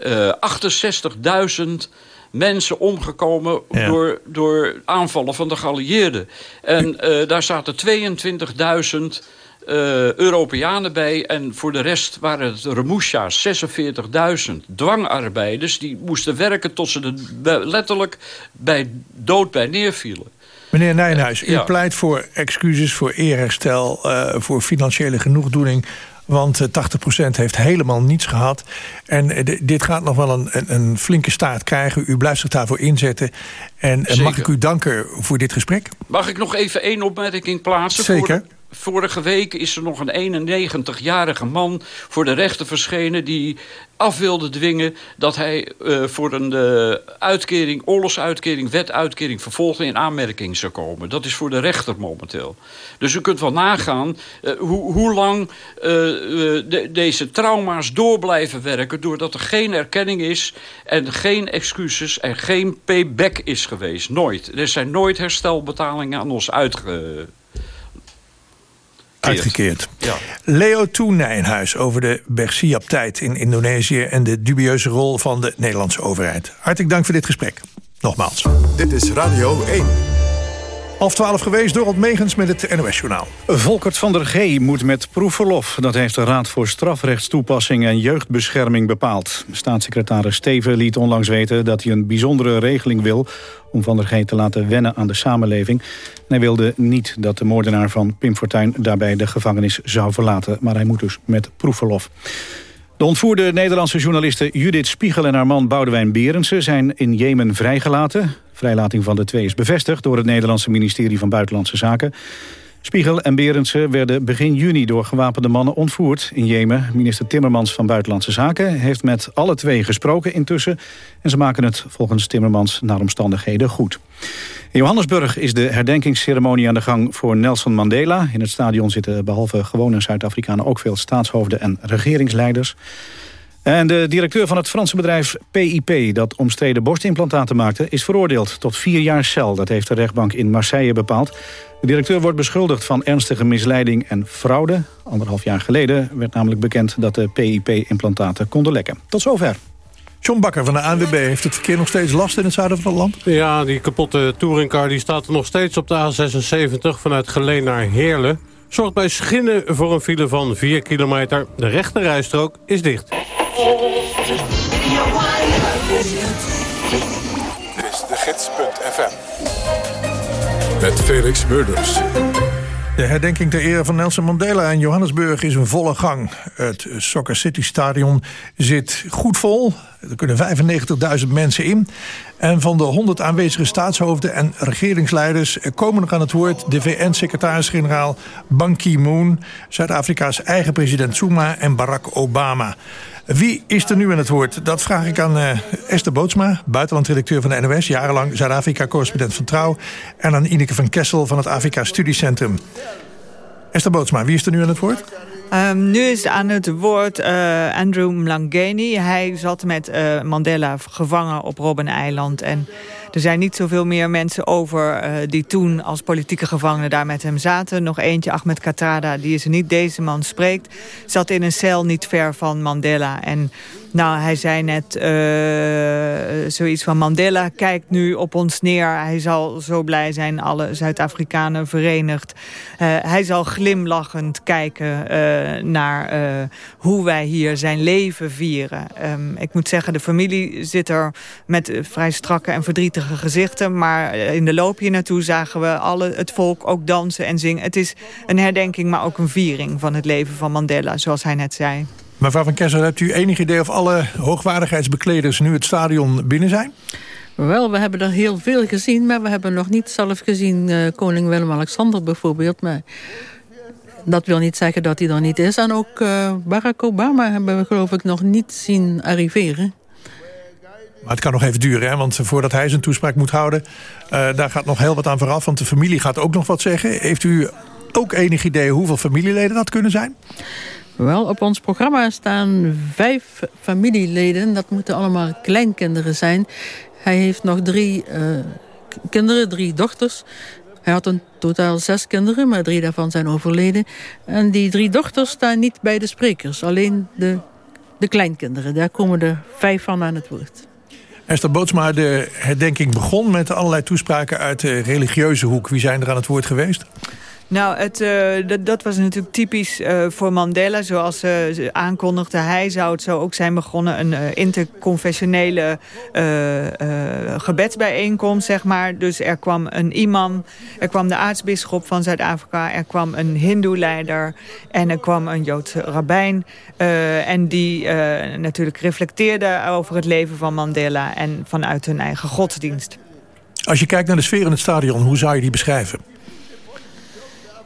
Speaker 16: 68.000 mensen omgekomen door, door aanvallen van de geallieerden. En uh, daar zaten 22.000 uh, Europeanen bij. En voor de rest waren het Remusha's, 46.000 dwangarbeiders... die moesten werken tot ze er letterlijk bij dood bij neervielen.
Speaker 2: Meneer Nijnhuis, u pleit voor excuses, voor eerherstel... Uh, voor financiële genoegdoening want 80% eh, heeft helemaal niets gehad. En eh, dit gaat nog wel een, een, flinke staart krijgen. U blijft zich daarvoor inzetten. En eh, mag ik u danken voor dit gesprek?
Speaker 16: Mag ik nog even één opmerking plaatsen?
Speaker 2: Zeker.
Speaker 16: Vorige week is er nog een 91-jarige man voor de rechter verschenen... die af wilde dwingen dat hij uh, voor een uh, uitkering, oorlogsuitkering, wetuitkering, vervolging in aanmerking zou komen. Dat is voor de rechter momenteel. Dus u kunt wel nagaan uh, hoe, hoe lang de, deze trauma's door blijven werken... doordat er geen erkenning is en geen excuses en geen payback is geweest. Nooit. Er zijn nooit herstelbetalingen aan ons uitge
Speaker 2: uitgekeerd. Ja. Leo Toenijnhuis over de Bersiap-tijd in Indonesië... en de dubieuze rol van de Nederlandse overheid. Hartelijk dank voor dit gesprek. Nogmaals.
Speaker 1: Dit is Radio 1.
Speaker 2: Half twaalf geweest, Dorot Megens met het NOS-journaal.
Speaker 3: Volkert van der G moet met proefverlof. Dat heeft de Raad voor Strafrechtstoepassing en Jeugdbescherming bepaald. Staatssecretaris Steven liet onlangs weten dat hij een bijzondere regeling wil... om van der G te laten wennen aan de samenleving. hij wilde niet dat de moordenaar van Pim Fortuyn daarbij de gevangenis zou verlaten. Maar hij moet dus met proefverlof. De ontvoerde Nederlandse journalisten Judith Spiegel en haar man Boudewijn Berendsen zijn in Jemen vrijgelaten. Vrijlating van de twee is bevestigd door het Nederlandse ministerie van Buitenlandse Zaken. Spiegel en Berendsen werden begin juni door gewapende mannen ontvoerd in Jemen. Minister Timmermans van Buitenlandse Zaken heeft met alle twee gesproken intussen. En ze maken het volgens Timmermans naar omstandigheden goed. In Johannesburg is de herdenkingsceremonie aan de gang voor Nelson Mandela. In het stadion zitten behalve gewone Zuid-Afrikanen ook veel staatshoofden en regeringsleiders. En de directeur van het Franse bedrijf PIP... dat omstreden borstimplantaten maakte, is veroordeeld tot vier jaar cel. Dat heeft de rechtbank in Marseille bepaald. De directeur wordt beschuldigd van ernstige misleiding en fraude. Anderhalf jaar geleden werd namelijk bekend dat de PIP-implantaten konden lekken. Tot zover.
Speaker 2: John Bakker van de ANWB heeft het verkeer nog steeds last in het zuiden van het land?
Speaker 6: Ja, die kapotte touringcar die staat er nog steeds op de A76 vanuit Geleen naar Heerlen. Zorgt bij Schinnen voor een file van 4 kilometer. De rechterrijstrook is dicht. Dit
Speaker 1: is de gids.fm. Met Felix Murders.
Speaker 2: De herdenking ter ere van Nelson Mandela in Johannesburg is een volle gang. Het Soccer City Stadion zit goed vol. Er kunnen 95.000 mensen in. En van de 100 aanwezige staatshoofden en regeringsleiders komen nog aan het woord de VN-secretaris-generaal Ban Ki-moon, Zuid-Afrika's eigen president Zuma en Barack Obama. Wie is er nu aan het woord? Dat vraag ik aan uh, Esther Bootsma, buitenlandredacteur van de NOS... jarenlang Zuid-Afrika-correspondent van Trouw... en aan Ineke van Kessel van het Afrika Studiecentrum. Esther Bootsma, wie is er nu aan het woord?
Speaker 17: Um, nu is aan het woord uh, Andrew Mlangeni. Hij zat met uh, Mandela gevangen op Robben-eiland. En er zijn niet zoveel meer mensen over uh, die toen als politieke gevangenen daar met hem zaten. Nog eentje, Ahmed Katrada, die is er niet. Deze man spreekt. Zat in een cel niet ver van Mandela. En nou, hij zei net uh, zoiets van Mandela kijkt nu op ons neer. Hij zal zo blij zijn, alle Zuid-Afrikanen verenigd. Uh, hij zal glimlachend kijken naar hoe wij hier zijn leven vieren. Um, ik moet zeggen, de familie zit er met vrij strakke en verdrietige gezichten. Maar in de loop hier naartoe zagen we alle, het volk ook dansen en zingen. Het is een herdenking, maar ook een viering van het leven van Mandela, zoals hij net zei.
Speaker 2: Mevrouw van Kessel, hebt u enig idee of alle hoogwaardigheidsbekleders nu het stadion binnen zijn?
Speaker 18: Wel, we hebben er heel veel gezien, maar we hebben nog niet zelf gezien uh, koning Willem-Alexander bijvoorbeeld. Maar dat wil niet zeggen dat hij er niet is. En ook uh, Barack Obama hebben we geloof ik nog niet zien arriveren.
Speaker 2: Maar het kan nog even duren, hè? want voordat hij zijn toespraak moet houden... Uh, daar gaat nog heel wat aan vooraf, want de familie gaat ook nog wat zeggen. Heeft u ook enig idee hoeveel familieleden dat kunnen zijn?
Speaker 18: Wel, op ons programma staan vijf familieleden. Dat moeten allemaal kleinkinderen zijn. Hij heeft nog drie uh, kinderen, drie dochters. Hij had in totaal zes kinderen, maar drie daarvan zijn overleden. En die drie dochters staan niet bij de sprekers. Alleen de, de kleinkinderen. Daar komen er vijf van aan het woord.
Speaker 2: Esther Bootsma, de herdenking begon met allerlei toespraken uit de religieuze hoek. Wie zijn er aan het woord geweest?
Speaker 17: Nou, het, uh, dat, was natuurlijk typisch uh, voor Mandela. Zoals ze aankondigde, hij zou het zo ook zijn begonnen... een interconfessionele gebedsbijeenkomst, zeg maar. Dus er kwam een imam, er kwam de aartsbisschop van Zuid-Afrika... er kwam een hindoe-leider en er kwam een Joodse rabbijn. en die natuurlijk reflecteerde over het leven van Mandela... en vanuit hun eigen godsdienst.
Speaker 2: Als je kijkt naar de sfeer in het stadion, hoe zou je die beschrijven?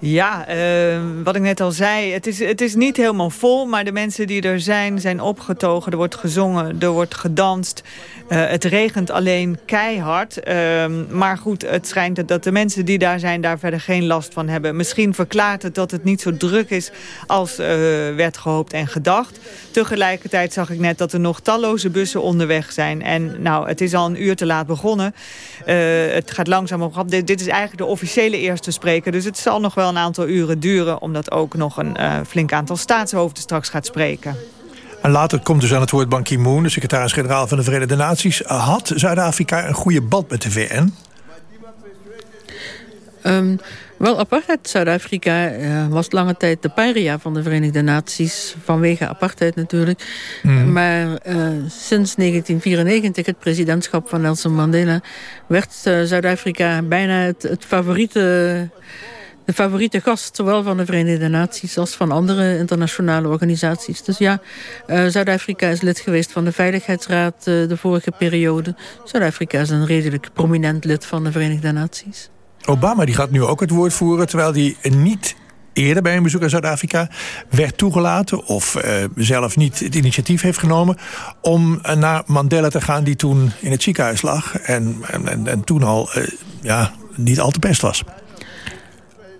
Speaker 17: Ja, uh, wat ik net al zei, het is, het is niet helemaal vol... maar de mensen die er zijn, zijn opgetogen. Er wordt gezongen, er wordt gedanst. Uh, het regent alleen keihard. Uh, maar goed, het schijnt dat de mensen die daar zijn... daar verder geen last van hebben. Misschien verklaart het dat het niet zo druk is... als uh, werd gehoopt en gedacht. Tegelijkertijd zag ik net dat er nog talloze bussen onderweg zijn. En nou, het is al een uur te laat begonnen. het gaat langzaam op. Dit, dit is eigenlijk de officiële eerste spreker. Dus het zal nog wel een aantal uren duren... omdat ook nog een uh, flink aantal staatshoofden straks gaat spreken.
Speaker 2: En later komt dus aan het woord Ban Ki-moon, de secretaris-generaal van de Verenigde Naties. Had Zuid-Afrika een goede band met de VN?
Speaker 18: Um, wel, apartheid Zuid-Afrika uh, was lange tijd de paria van de Verenigde Naties. Vanwege apartheid natuurlijk. Mm. Maar uh, sinds 1994, het presidentschap van Nelson Mandela... werd uh, Zuid-Afrika bijna het, het favoriete de favoriete gast, zowel van de Verenigde Naties als van andere internationale organisaties. Dus ja, uh, Zuid-Afrika is lid geweest van de Veiligheidsraad uh, de vorige periode. Zuid-Afrika is een redelijk prominent lid van de Verenigde Naties.
Speaker 2: Obama die gaat nu ook het woord voeren, terwijl hij niet eerder bij een bezoek aan Zuid-Afrika werd toegelaten... of uh, zelf niet het initiatief heeft genomen om naar Mandela te gaan... die toen in het ziekenhuis lag en, en, en toen al ja, niet al te best was.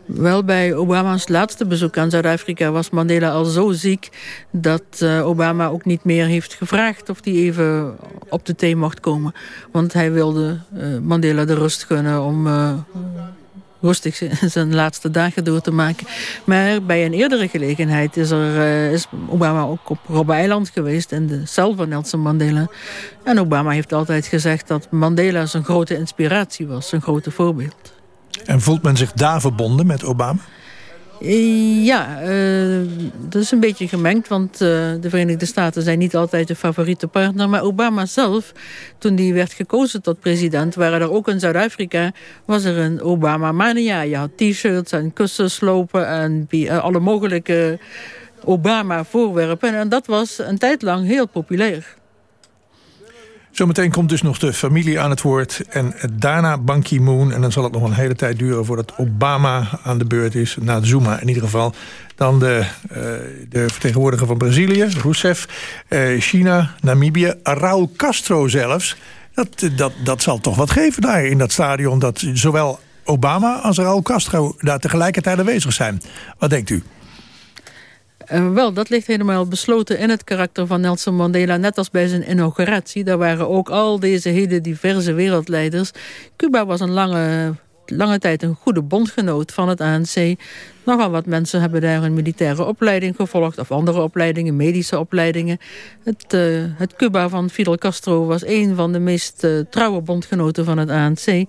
Speaker 18: Wel, bij Obama's laatste bezoek aan Zuid-Afrika was Mandela al zo ziek... dat uh, Obama ook niet meer heeft gevraagd of hij even op de thee mocht komen. Want hij wilde uh, Mandela de rust gunnen om uh, rustig (laughs) zijn laatste dagen door te maken. Maar bij een eerdere gelegenheid is, er, is Obama ook op Robben-eiland geweest... in de cel van Nelson Mandela. En Obama heeft altijd gezegd dat Mandela zijn grote inspiratie was, zijn grote voorbeeld.
Speaker 2: En voelt men zich daar verbonden met Obama?
Speaker 18: Ja, uh, dat is een beetje gemengd, want uh, de Verenigde Staten zijn niet altijd de favoriete partner. Maar Obama zelf, toen hij werd gekozen tot president, waren er ook in Zuid-Afrika, was er een Obama-mania. Je had t-shirts en kussenslopen en uh, alle mogelijke Obama-voorwerpen. En dat was een tijd lang heel populair.
Speaker 2: Zometeen komt dus nog de familie aan het woord. En daarna Ban Ki-moon. En dan zal het nog een hele tijd duren voordat Obama aan de beurt is. Na Zuma in ieder geval. Dan de, uh, de vertegenwoordiger van Brazilië, Rousseff. Uh, China, Namibië, Raúl Castro zelfs. Dat, dat, dat zal toch wat geven daar in dat stadion. Dat zowel Obama als Raúl Castro daar tegelijkertijd aanwezig zijn. Wat denkt u?
Speaker 18: Uh, wel, dat ligt helemaal besloten in het karakter van Nelson Mandela. Net als bij zijn inauguratie. Daar waren ook al deze hele diverse wereldleiders. Cuba was een lange lange tijd een goede bondgenoot van het ANC. Nogal wat mensen hebben daar een militaire opleiding gevolgd... of andere opleidingen, medische opleidingen. Het, uh, het Cuba van Fidel Castro was een van de meest uh, trouwe bondgenoten van het ANC.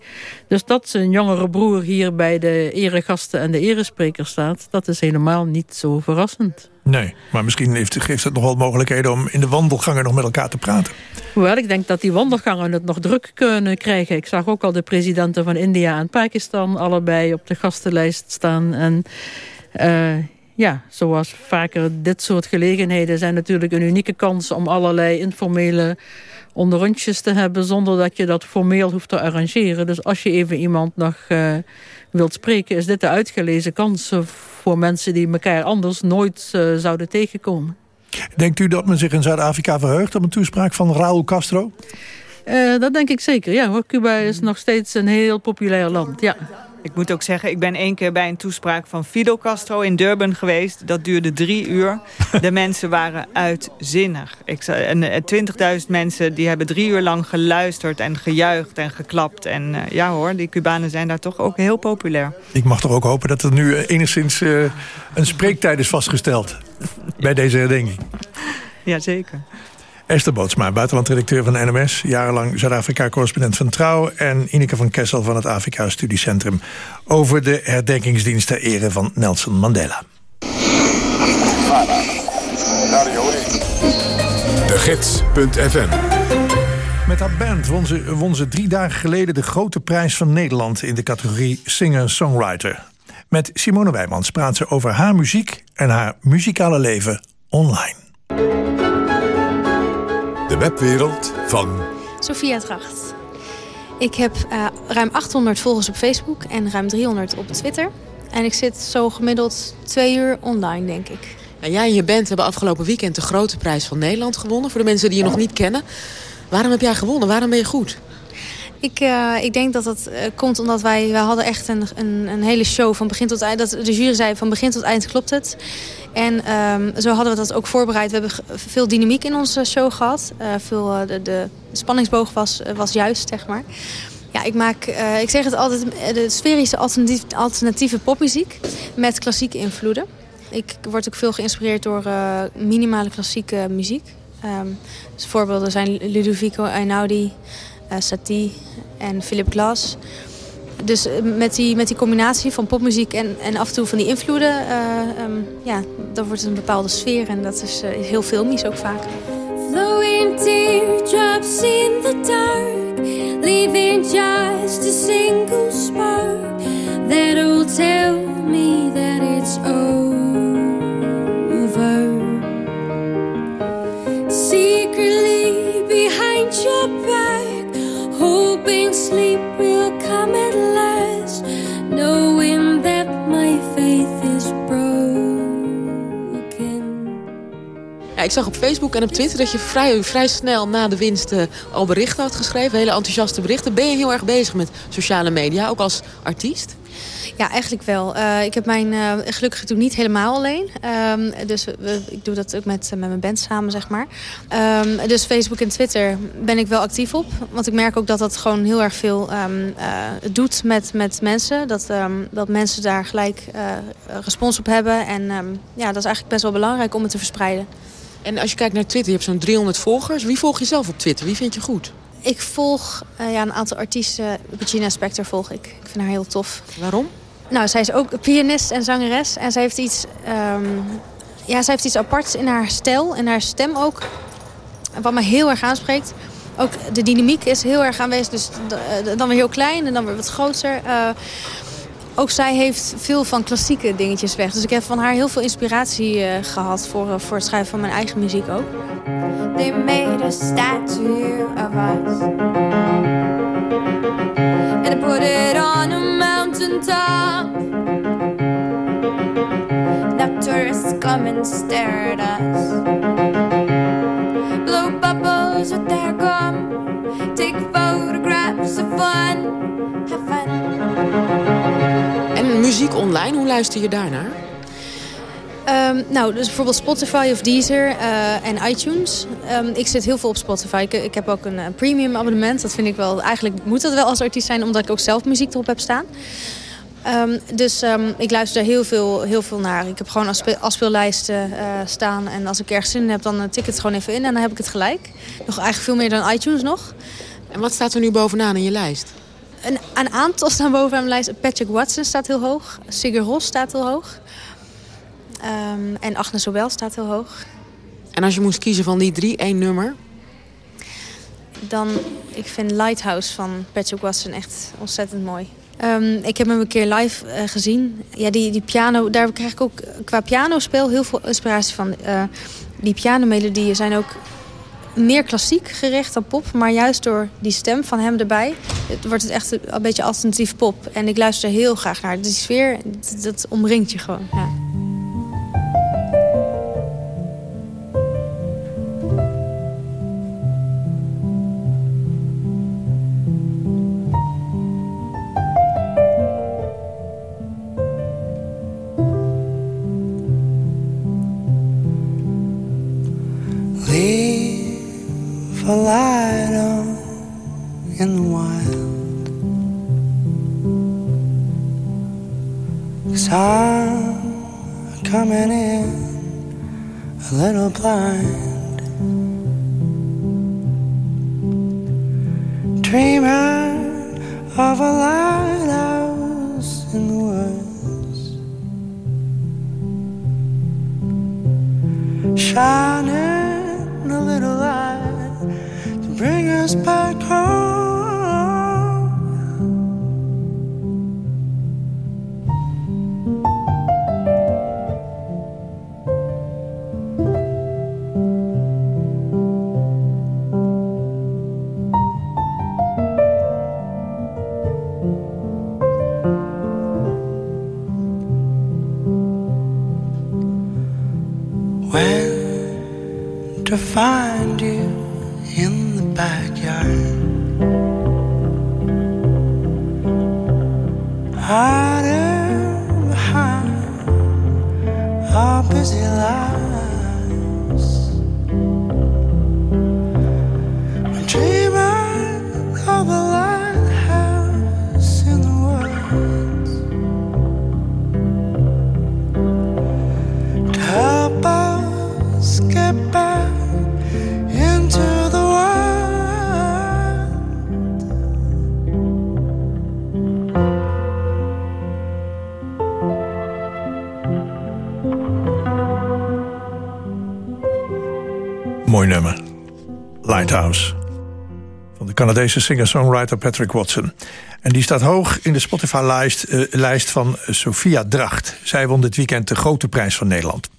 Speaker 18: Dus dat zijn jongere broer hier bij de eregasten en de eresprekers staat... dat is helemaal niet zo verrassend.
Speaker 2: Nee, maar misschien heeft, geeft het nog wel mogelijkheden... om in de wandelgangen nog met elkaar te praten.
Speaker 18: Hoewel, ik denk dat die wandelgangen het nog druk kunnen krijgen. Ik zag ook al de presidenten van India en Pakistan... allebei op de gastenlijst staan. En uh, ja, zoals vaker dit soort gelegenheden... zijn natuurlijk een unieke kans om allerlei informele onderrondjes te hebben... zonder dat je dat formeel hoeft te arrangeren. Dus als je even iemand nog uh, wilt spreken... is dit de uitgelezen kans voor mensen die elkaar anders nooit uh, zouden tegenkomen.
Speaker 2: Denkt u dat men zich in Zuid-Afrika verheugt op een toespraak van Raúl Castro?
Speaker 18: Uh, dat denk ik zeker, ja. Hoor. Cuba is nog steeds een heel populair land, ja.
Speaker 17: Ik moet ook zeggen, ik ben één keer bij een toespraak van Fidel Castro in Durban geweest. Dat duurde drie uur. De mensen waren uitzinnig. En 20.000 eh, mensen die hebben drie uur lang geluisterd en gejuicht en geklapt. En uh, ja hoor, die Cubanen zijn daar toch ook heel populair.
Speaker 2: Ik mag toch ook hopen dat er nu enigszins uh, een spreektijd is vastgesteld bij deze herdenking.
Speaker 17: Jazeker.
Speaker 2: Esther Bootsma, buitenlandredacteur van NMS... jarenlang Zuid-Afrika-correspondent van Trouw... en Ineke van Kessel van het Afrika-studiecentrum... over de herdenkingsdienst ter ere van Nelson Mandela.
Speaker 1: De Gids.fm
Speaker 2: met haar band won ze, won ze drie dagen geleden de grote prijs van Nederland... in de categorie Singer-Songwriter. Met Simone Wijmans praat ze over haar muziek en haar muzikale leven online.
Speaker 1: Webwereld van...
Speaker 19: Sophia Dracht. Ik heb uh, ruim 800 volgers op Facebook en ruim 300 op Twitter. En ik zit zo gemiddeld twee uur online, denk ik.
Speaker 20: Nou, jij en je band hebben afgelopen weekend de grote prijs van Nederland gewonnen. Voor de mensen die je nog niet kennen. Waarom heb jij gewonnen? Waarom ben je goed?
Speaker 19: Ik, uh, ik denk dat dat uh, komt omdat wij, wij hadden echt een, een, een hele show van begin tot eind. Dat de jury zei van begin tot eind klopt het. En um, zo hadden we dat ook voorbereid. We hebben veel dynamiek in onze show gehad. Uh, veel, de, de spanningsboog was, was juist, zeg maar. Ja, ik maak, ik zeg het altijd, de sferische alternatieve popmuziek met klassieke invloeden. Ik word ook veel geïnspireerd door minimale klassieke muziek. Um, dus voorbeelden zijn Ludovico Einaudi, Satie en Philip Glass. Dus eh, met die, met die combinatie van popmuziek en, en af en toe van die invloeden... Uh, um, ja, dan wordt het een bepaalde sfeer en dat is uh, heel filmisch ook vaak. Flowing teardrops in the dark Leaving just a single spark That'll tell me that it's over Sleep will come last that my is
Speaker 20: Ja, ik zag op Facebook en op Twitter dat je vrij, vrij snel na de winst uh, al berichten had geschreven. Hele enthousiaste berichten. Ben je heel erg bezig met sociale media, ook als artiest?
Speaker 19: Ja, eigenlijk wel. Uh, ik heb mijn, uh, gelukkig doe niet helemaal alleen. Um, dus ik doe dat ook met, met mijn band samen, zeg maar. Um, dus Facebook en Twitter ben ik wel actief op. Want ik merk ook dat dat gewoon heel erg veel uh, doet met, met mensen. Dat, dat mensen daar gelijk respons op hebben. En ja, dat is eigenlijk best wel belangrijk om het te verspreiden.
Speaker 20: En als je kijkt naar Twitter, je hebt zo'n 300 volgers. Wie volg je zelf op Twitter? Wie vind je goed?
Speaker 19: Ik volg ja, een aantal artiesten. Regina Spector volg ik. Ik vind haar heel tof.
Speaker 20: Waarom?
Speaker 19: Nou, zij is ook pianist en zangeres. En zij heeft iets, um, ja, zij heeft iets aparts in haar stijl en haar stem ook. Wat me heel erg aanspreekt. Ook de dynamiek is heel erg aanwezig. Dus dan weer heel klein en dan weer wat groter. Uh, ook zij heeft veel van klassieke dingetjes weg. Dus ik heb van haar heel veel inspiratie uh, gehad voor, uh, voor het schrijven van mijn eigen muziek ook. They made a statue of us. And put it on a mountaintop. Now tourists come and stare at us. Blow bubbles with
Speaker 20: muziek online, hoe luister je daarnaar?
Speaker 19: Ehm, nou, dus bijvoorbeeld Spotify of Deezer eh, en iTunes. Ehm, ik zit heel veel op Spotify. Ik, ik heb ook een, een premium abonnement. Dat vind ik wel, eigenlijk moet dat wel als artiest zijn, omdat ik ook zelf muziek erop heb staan. Ehm, dus ik luister daar heel veel, heel veel naar. Ik heb gewoon afspeel, afspeellijsten uh, staan. En als ik ergens zin in heb, dan tik ik het gewoon even in en dan heb ik het gelijk. Nog eigenlijk veel meer dan iTunes nog.
Speaker 20: En wat staat er nu bovenaan in je lijst?
Speaker 19: Een, een aantal staan bovenaan mijn lijst. Patrick Watson staat heel hoog. Sigur Ros staat heel hoog. Um, en Agnes Obel staat heel hoog.
Speaker 20: En als je moest kiezen van die drie, één nummer?
Speaker 19: Dan, ik vind Lighthouse van Patrick Watson echt ontzettend mooi. Um, ik heb hem een keer live uh, gezien. Ja, die, die piano, daar krijg ik ook qua pianospel heel veel inspiratie van. Uh, die pianomelodieën zijn ook meer klassiek gericht dan pop. Maar juist door die stem van hem erbij wordt het echt een beetje alternatief pop. En ik luister er heel graag naar. Die sfeer, dat, dat omringt je gewoon. Ja.
Speaker 21: busy
Speaker 2: life. Canadese singer-songwriter Patrick Watson. En die staat hoog in de Spotify-lijst uh, lijst van Sophia Dracht. Zij won dit weekend de Grote Prijs van Nederland.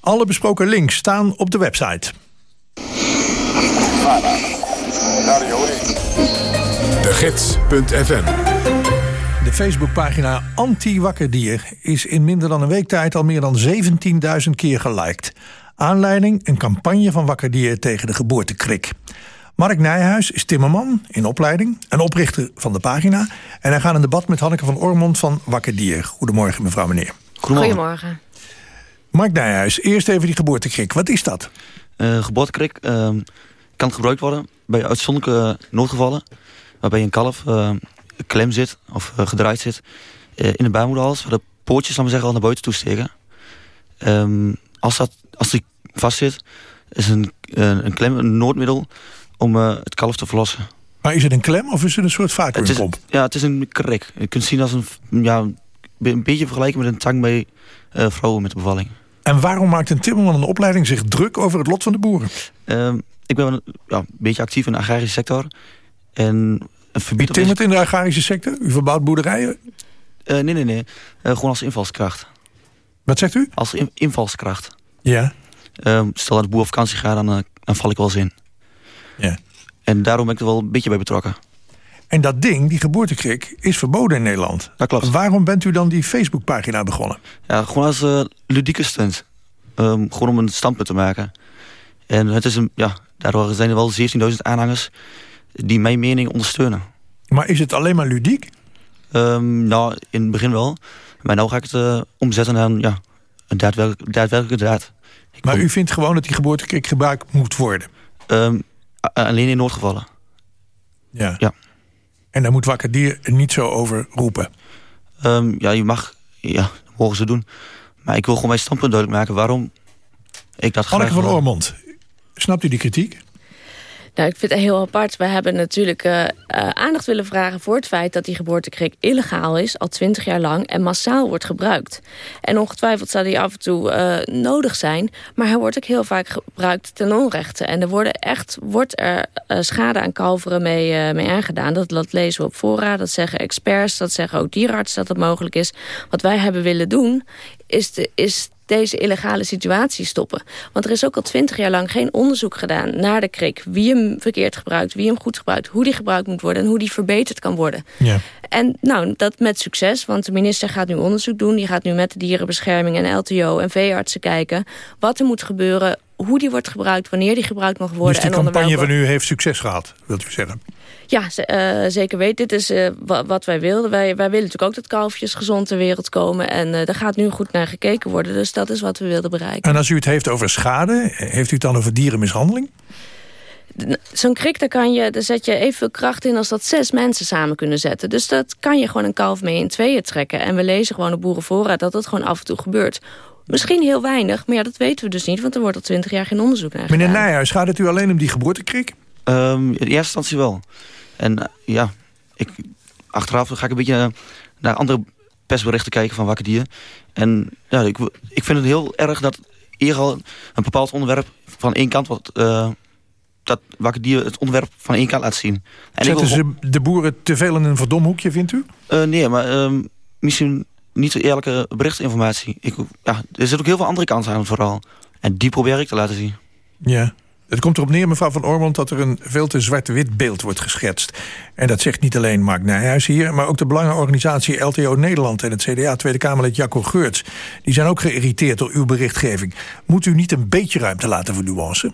Speaker 2: Alle besproken links staan op de website.
Speaker 1: De Gids.fm
Speaker 2: De Facebookpagina Anti-Wakkerdier is in minder dan een week tijd al meer dan 17.000 keer geliked. Aanleiding een campagne van Wakkerdier tegen de geboortekrik. Mark Nijhuis is timmerman in opleiding en oprichter van de pagina. En hij gaat in debat met Hanneke van Ormond van Wakkerdier. Goedemorgen mevrouw meneer.
Speaker 22: Goedemorgen. Goedemorgen.
Speaker 2: Mark Nijhuis, eerst even die geboortekrik. Wat is dat?
Speaker 22: Uh, geboortekrik uh, kan gebruikt worden bij uitzonderlijke noodgevallen. Waarbij een kalf uh, klem zit of gedraaid zit in de baarmoederhals. Waar de pootjes, laten we zeggen, al naar buiten toe steken. Um, als, dat, als die vastzit, is een, een klem een noodmiddel om het kalf te verlossen.
Speaker 2: Maar is het een klem of is het een soort vacuümpomp?
Speaker 22: Ja, het is een krik. Je kunt zien als een, ja, een beetje vergelijken met een tang bij vrouwen met de bevalling.
Speaker 2: En waarom maakt een timmerman een opleiding zich druk over het lot van de boeren?
Speaker 22: Uh, ik ben ja, een beetje actief in de agrarische sector. En
Speaker 2: U timmert in de agrarische sector? U verbouwt boerderijen?
Speaker 22: Uh, nee, nee, nee. Gewoon als invalskracht.
Speaker 2: Wat zegt u?
Speaker 22: Als in, invalskracht.
Speaker 2: Ja.
Speaker 22: stel dat de boer op vakantie gaat, dan, dan val ik wel eens in.
Speaker 2: Ja.
Speaker 22: En daarom ben ik er wel een beetje bij betrokken.
Speaker 2: En dat ding, die geboortekrik, is verboden in Nederland.
Speaker 22: Dat klopt.
Speaker 2: Waarom bent u dan die Facebookpagina begonnen?
Speaker 22: Ja, gewoon als uh, ludieke stunt. Um, gewoon om een standpunt te maken. En het is een, ja, daardoor zijn er wel 17.000 aanhangers die mijn mening ondersteunen.
Speaker 2: Maar is het alleen maar ludiek?
Speaker 22: Um, nou, in het begin wel. Maar nu ga ik het uh, omzetten naar een, ja, een daadwerkelijke, daad.
Speaker 2: Maar u vindt gewoon dat die geboortekrik gebruikt moet worden?
Speaker 22: Um, alleen in noodgevallen.
Speaker 2: Ja.
Speaker 22: ja.
Speaker 2: En daar moet Wakker Dier niet zo over roepen?
Speaker 22: Um, ja, je mag... Ja, dat mogen ze doen. Maar ik wil gewoon mijn standpunt duidelijk maken waarom ik dat
Speaker 2: Anneke van Ormond, snapt u die kritiek?
Speaker 23: Nou, ik vind het heel apart. We hebben natuurlijk uh, uh, aandacht willen vragen voor het feit dat die geboortekrik illegaal is, al twintig jaar lang, en massaal wordt gebruikt. En ongetwijfeld zal die af en toe uh, nodig zijn, maar hij wordt ook heel vaak gebruikt ten onrechte. En er worden echt, wordt er schade aan kalveren mee, mee aangedaan. Dat, dat lezen we op fora, dat zeggen experts, dat zeggen ook dierenartsen dat dat mogelijk is. Wat wij hebben willen doen, is, de, is deze illegale situatie stoppen. Want er is ook al twintig jaar lang geen onderzoek gedaan naar de krik. Wie hem verkeerd gebruikt, wie hem goed gebruikt... hoe die gebruikt moet worden en hoe die verbeterd kan worden.
Speaker 2: Ja.
Speaker 23: En nou, dat met succes, want de minister gaat nu onderzoek doen. Die gaat nu met de dierenbescherming en LTO en veeartsen kijken... wat er moet gebeuren, hoe die wordt gebruikt, wanneer die gebruikt mag worden.
Speaker 2: Dus die
Speaker 23: en
Speaker 2: campagne van u heeft succes gehad, wilt u zeggen?
Speaker 23: Ja, uh, zeker weten. Dit is uh, wat wij wilden. Wij, wij willen natuurlijk ook dat kalfjes gezond ter wereld komen. En uh, daar gaat nu goed naar gekeken worden. Dus dat is wat we wilden bereiken.
Speaker 2: En als u het heeft over schade, heeft u het dan over dierenmishandeling?
Speaker 23: Zo'n krik, daar, kan je, daar zet je evenveel kracht in als dat zes mensen samen kunnen zetten. Dus dat kan je gewoon een kalf mee in tweeën trekken. En we lezen gewoon op Boerenvoorraad dat dat gewoon af en toe gebeurt. Misschien heel weinig, maar ja, dat weten we dus niet... want er wordt al twintig jaar geen onderzoek naar gedaan.
Speaker 2: Meneer Nijhuis, gaat het u alleen om die geboortekrik?
Speaker 22: Um, in eerste instantie wel. En uh, ja, ik, achteraf ga ik een beetje uh, naar andere persberichten kijken van Wakker Dier. En ja, ik, ik vind het heel erg dat hier al een bepaald onderwerp van één kant... Wat, uh, dat Wakker Dier het onderwerp van één kant laat zien.
Speaker 2: En Zetten ik wil... ze de boeren te veel in een verdomhoekje, vindt u?
Speaker 22: nee, maar misschien niet eerlijke berichtsinformatie. Ik, ja, er zit ook heel veel andere kanten aan vooral. En die probeer ik te laten zien.
Speaker 2: Ja. Het komt erop neer, mevrouw Van Ormond, dat er een veel te zwart-wit beeld wordt geschetst. En dat zegt niet alleen Mark Nijhuis hier... maar ook de belangenorganisatie LTO Nederland en het CDA Tweede Kamerlid Jacco Geurts. Die zijn ook geïrriteerd door uw berichtgeving. Moet u niet een beetje ruimte laten voor nuance?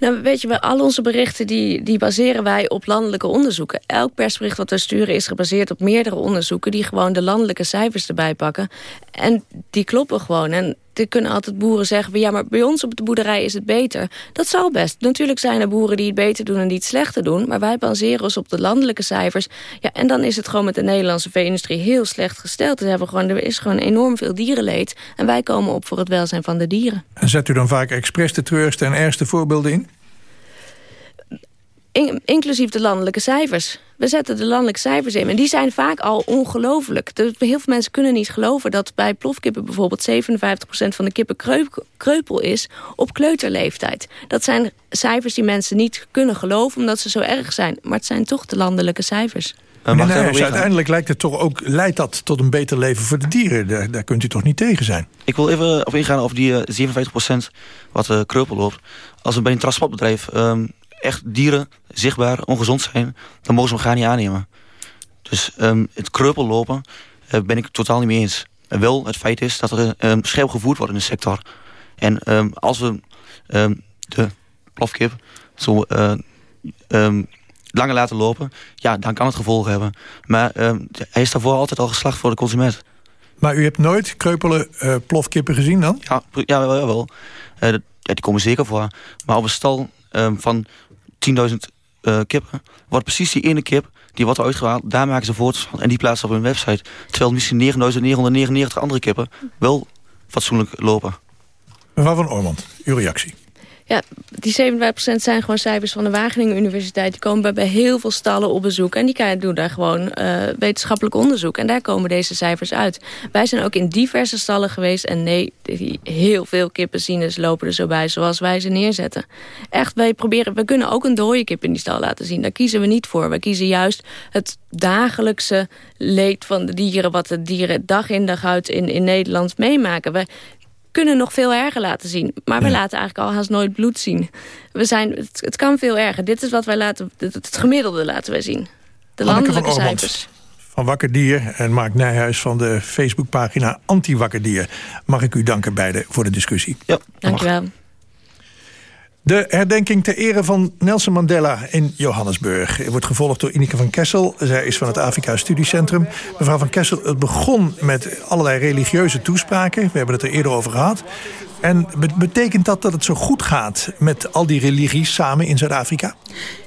Speaker 23: Nou, weet je, al onze berichten die, die baseren wij op landelijke onderzoeken. Elk persbericht wat we sturen is gebaseerd op meerdere onderzoeken... die gewoon de landelijke cijfers erbij pakken. En die kloppen gewoon. En er kunnen altijd boeren zeggen... ja, maar bij ons op de boerderij is het beter. Dat zal best. Natuurlijk zijn er boeren die het beter doen en die het slechter doen... maar wij baseren ons op de landelijke cijfers. Ja, en dan is het gewoon met de Nederlandse vee-industrie heel slecht gesteld. Er, hebben gewoon, er is gewoon enorm veel dierenleed. En wij komen op voor het welzijn van de dieren.
Speaker 2: En zet u dan vaak expres de treurste en ergste voorbeelden in?
Speaker 23: In, inclusief de landelijke cijfers. We zetten de landelijke cijfers in. En die zijn vaak al ongelooflijk. Heel veel mensen kunnen niet geloven dat bij plofkippen bijvoorbeeld 57% van de kippen kreupel is op kleuterleeftijd. Dat zijn cijfers die mensen niet kunnen geloven omdat ze zo erg zijn. Maar het zijn toch de landelijke cijfers.
Speaker 2: Nee, nee, uiteindelijk lijkt het toch ook, leidt dat tot een beter leven voor de dieren. Daar, daar kunt u toch niet tegen zijn?
Speaker 22: Ik wil even op ingaan over die uh, 57% wat uh, kreupel loopt. Als we bij een transportbedrijf um, echt dieren zichtbaar ongezond zijn... dan mogen ze hem gaan niet aannemen. Dus um, het kreupellopen uh, ben ik totaal niet mee eens. En wel het feit is dat er um, scherp gevoerd wordt in de sector. En um, als we de plofkip zo uh, langer laten lopen... ja, dan kan het gevolgen hebben. Maar hij is daarvoor altijd al geslacht voor de consument.
Speaker 2: Maar u hebt nooit kreupele uh, plofkippen gezien dan?
Speaker 22: Ja, ja wel. wel. Uh, ja, die komen zeker voor. Maar op een stal van 10.000 uh, kippen, wordt precies die ene kip, die wordt uitgehaald, daar maken ze foto's van en die plaatsen op hun website. Terwijl misschien 9.999 andere kippen wel fatsoenlijk lopen.
Speaker 2: Mevrouw van Ormond, uw reactie.
Speaker 23: Ja, die 57% zijn gewoon cijfers van de Wageningen Universiteit. Die komen bij heel veel stallen op bezoek. En die doen daar gewoon uh, wetenschappelijk onderzoek. En daar komen deze cijfers uit. Wij zijn ook in diverse stallen geweest. En nee, heel veel kippenzines lopen er zo bij zoals wij ze neerzetten. Echt, wij proberen, we kunnen ook een dode kip in die stal laten zien. Daar kiezen we niet voor. We kiezen juist het dagelijkse leed van de dieren... wat de dieren dag in dag uit in, in Nederland meemaken. We kunnen nog veel erger laten zien. Maar we laten eigenlijk al haast nooit bloed zien. We zijn, het, het, kan veel erger. Dit is wat wij laten, het, het gemiddelde laten wij zien. De landelijke cijfers.
Speaker 2: Van Wakker Dier en Mark Nijhuis van de Facebookpagina Anti-Wakker Dier. Mag ik u danken beiden voor de discussie.
Speaker 22: Ja,
Speaker 23: Dank je wel.
Speaker 2: De herdenking ter ere van Nelson Mandela in Johannesburg wordt gevolgd door Ineke van Kessel. Zij is van het Afrika Studiecentrum. Mevrouw van Kessel, het begon met allerlei religieuze toespraken. We hebben het er eerder over gehad. En betekent dat dat het zo goed gaat met al die religies samen in Zuid-Afrika?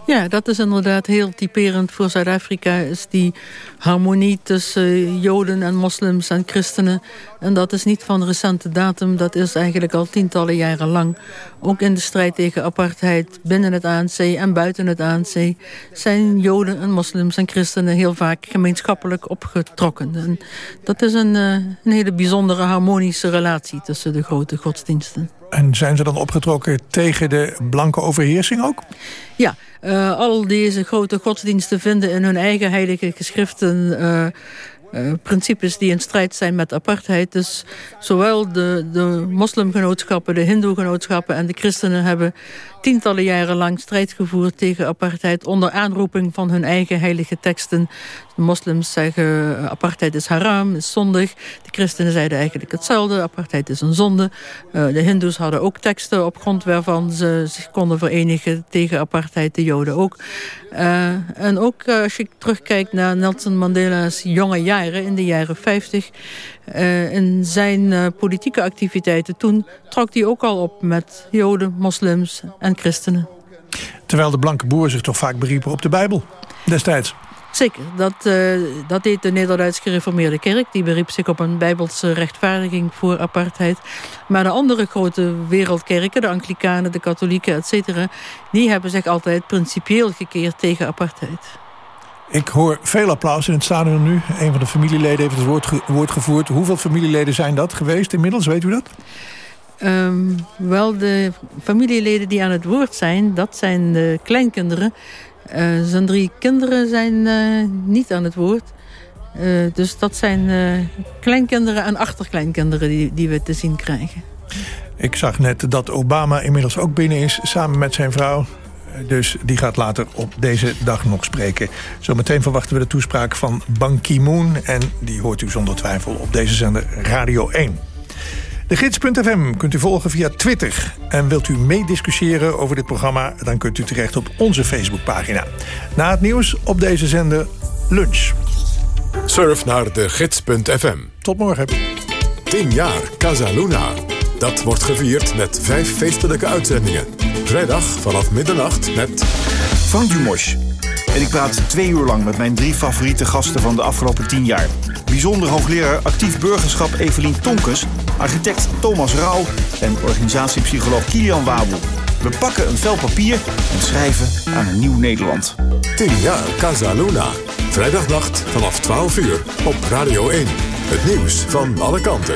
Speaker 18: Ja, dat is inderdaad heel typerend voor Zuid-Afrika. Is die harmonie tussen Joden en moslims en christenen. En dat is niet van recente datum. Dat is eigenlijk al tientallen jaren lang. Ook in de strijd tegen apartheid binnen het ANC en buiten het ANC... zijn Joden en moslims en christenen heel vaak gemeenschappelijk opgetrokken. En dat is een, eh, een hele bijzondere harmonische relatie tussen de grote godsdiensten.
Speaker 2: En zijn ze dan opgetrokken tegen de blanke overheersing ook?
Speaker 18: Ja, uh, al deze grote godsdiensten vinden in hun eigen heilige geschriften... Uh, uh, principes die in strijd zijn met apartheid. Dus zowel de, de moslimgenootschappen, de hindoegenootschappen en de christenen hebben tientallen jaren lang strijd gevoerd tegen apartheid... onder aanroeping van hun eigen heilige teksten. De moslims zeggen eh, apartheid is haram, is zondig. De christenen zeiden eigenlijk hetzelfde, apartheid is een zonde. Uh, de hindoes hadden ook teksten op grond waarvan ze zich konden verenigen tegen apartheid, de joden ook. Uh, en ook als je terugkijkt naar Nelson Mandela's jonge jaren, in de jaren 50... Uh, in zijn uh, politieke activiteiten toen trok hij ook al op met joden, moslims en christenen.
Speaker 2: Terwijl de blanke boeren zich toch vaak beriepen op de Bijbel destijds.
Speaker 18: Zeker, dat, uh, dat deed de Nederduits gereformeerde kerk. Die beriep zich op een bijbelse rechtvaardiging voor apartheid. Maar de andere grote wereldkerken, de Anglikanen, de katholieken, et cetera... die hebben zich altijd principieel gekeerd tegen apartheid.
Speaker 2: Ik hoor veel applaus in het stadion nu. Een van de familieleden heeft het woord, woord gevoerd. Hoeveel familieleden zijn dat geweest inmiddels? Weet u dat?
Speaker 18: Um, wel, de familieleden die aan het woord zijn, dat zijn de kleinkinderen. Uh, zijn drie kinderen zijn uh, niet aan het woord. Uh, dus dat zijn kleinkinderen en achterkleinkinderen die, die we te zien krijgen.
Speaker 2: Ik zag net dat Obama inmiddels ook binnen is, samen met zijn vrouw. Dus die gaat later op deze dag nog spreken. Zometeen verwachten we de toespraak van Ban Ki-moon. En die hoort u zonder twijfel op deze zender Radio 1. De gids.fm kunt u volgen via Twitter. En wilt u meediscussiëren over dit programma... dan kunt u terecht op onze Facebookpagina. Na het nieuws op deze zender lunch.
Speaker 1: Surf naar de gids.fm.
Speaker 2: Tot morgen.
Speaker 1: 10 jaar Casaluna. Dat wordt gevierd met vijf feestelijke uitzendingen. Vrijdag vanaf middernacht met...
Speaker 24: Frank Dumos. En ik praat twee uur lang met mijn drie favoriete gasten van de afgelopen tien jaar. Bijzonder hoogleraar actief burgerschap Evelien Tonkes... architect Thomas Rauw en organisatiepsycholoog Kilian Wabel. We pakken een vel papier en schrijven aan een nieuw Nederland.
Speaker 1: 10 jaar Casa Luna. Vrijdagnacht vanaf 12 uur op Radio 1. Het nieuws van alle kanten.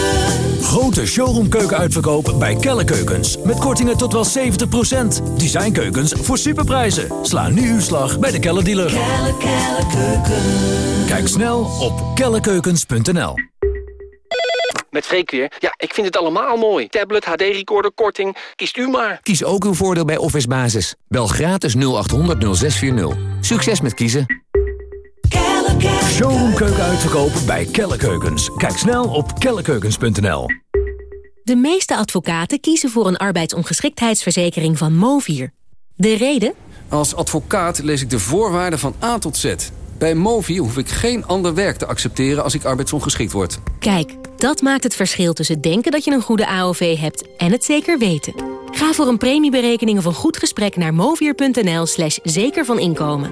Speaker 25: Grote showroomkeuken uitverkoop bij Kelle Keukens. Met kortingen tot wel 70%. Designkeukens voor superprijzen. Sla nu uw slag bij de Kelle dealer.
Speaker 26: Kelle.
Speaker 25: Kijk snel op kellekeukens.nl
Speaker 27: Met Freek weer. Ja, ik vind het allemaal mooi. Tablet, HD-recorder, korting. Kiest u maar.
Speaker 28: Kies ook uw voordeel bij Office Basis. Bel gratis 0800 0640. Succes met kiezen.
Speaker 25: Showroomkeuken uitverkopen bij Kelle Keukens. Kijk snel op kellekeukens.nl.
Speaker 29: De meeste advocaten kiezen voor een arbeidsongeschiktheidsverzekering van Movier. De reden?
Speaker 30: Als advocaat lees ik de voorwaarden van A tot Z. Bij Movier hoef ik geen ander werk te accepteren als ik arbeidsongeschikt word.
Speaker 29: Kijk, dat maakt het verschil tussen denken dat je een goede AOV hebt en het zeker weten. Ga voor een premieberekening of een goed gesprek naar movier.nl slash zeker van inkomen.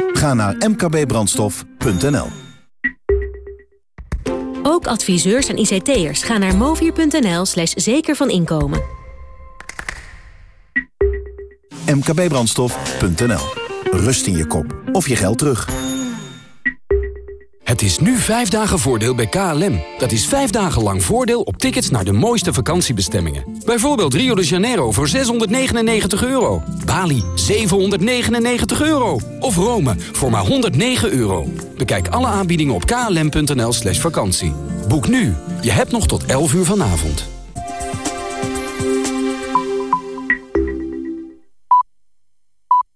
Speaker 31: Ga naar mkbbrandstof.nl
Speaker 29: Ook adviseurs en ICT'ers gaan naar movier.nl slash zeker van inkomen.
Speaker 31: mkbbrandstof.nl Rust in je kop of je geld terug.
Speaker 16: Het is nu vijf dagen voordeel bij KLM. Dat is vijf dagen lang voordeel op tickets naar de mooiste vakantiebestemmingen. Bijvoorbeeld Rio de Janeiro voor 699 euro. Bali 799 euro. Of Rome voor maar 109 euro. Bekijk alle aanbiedingen op klm.nl slash vakantie. Boek nu. Je hebt nog tot 11 uur vanavond.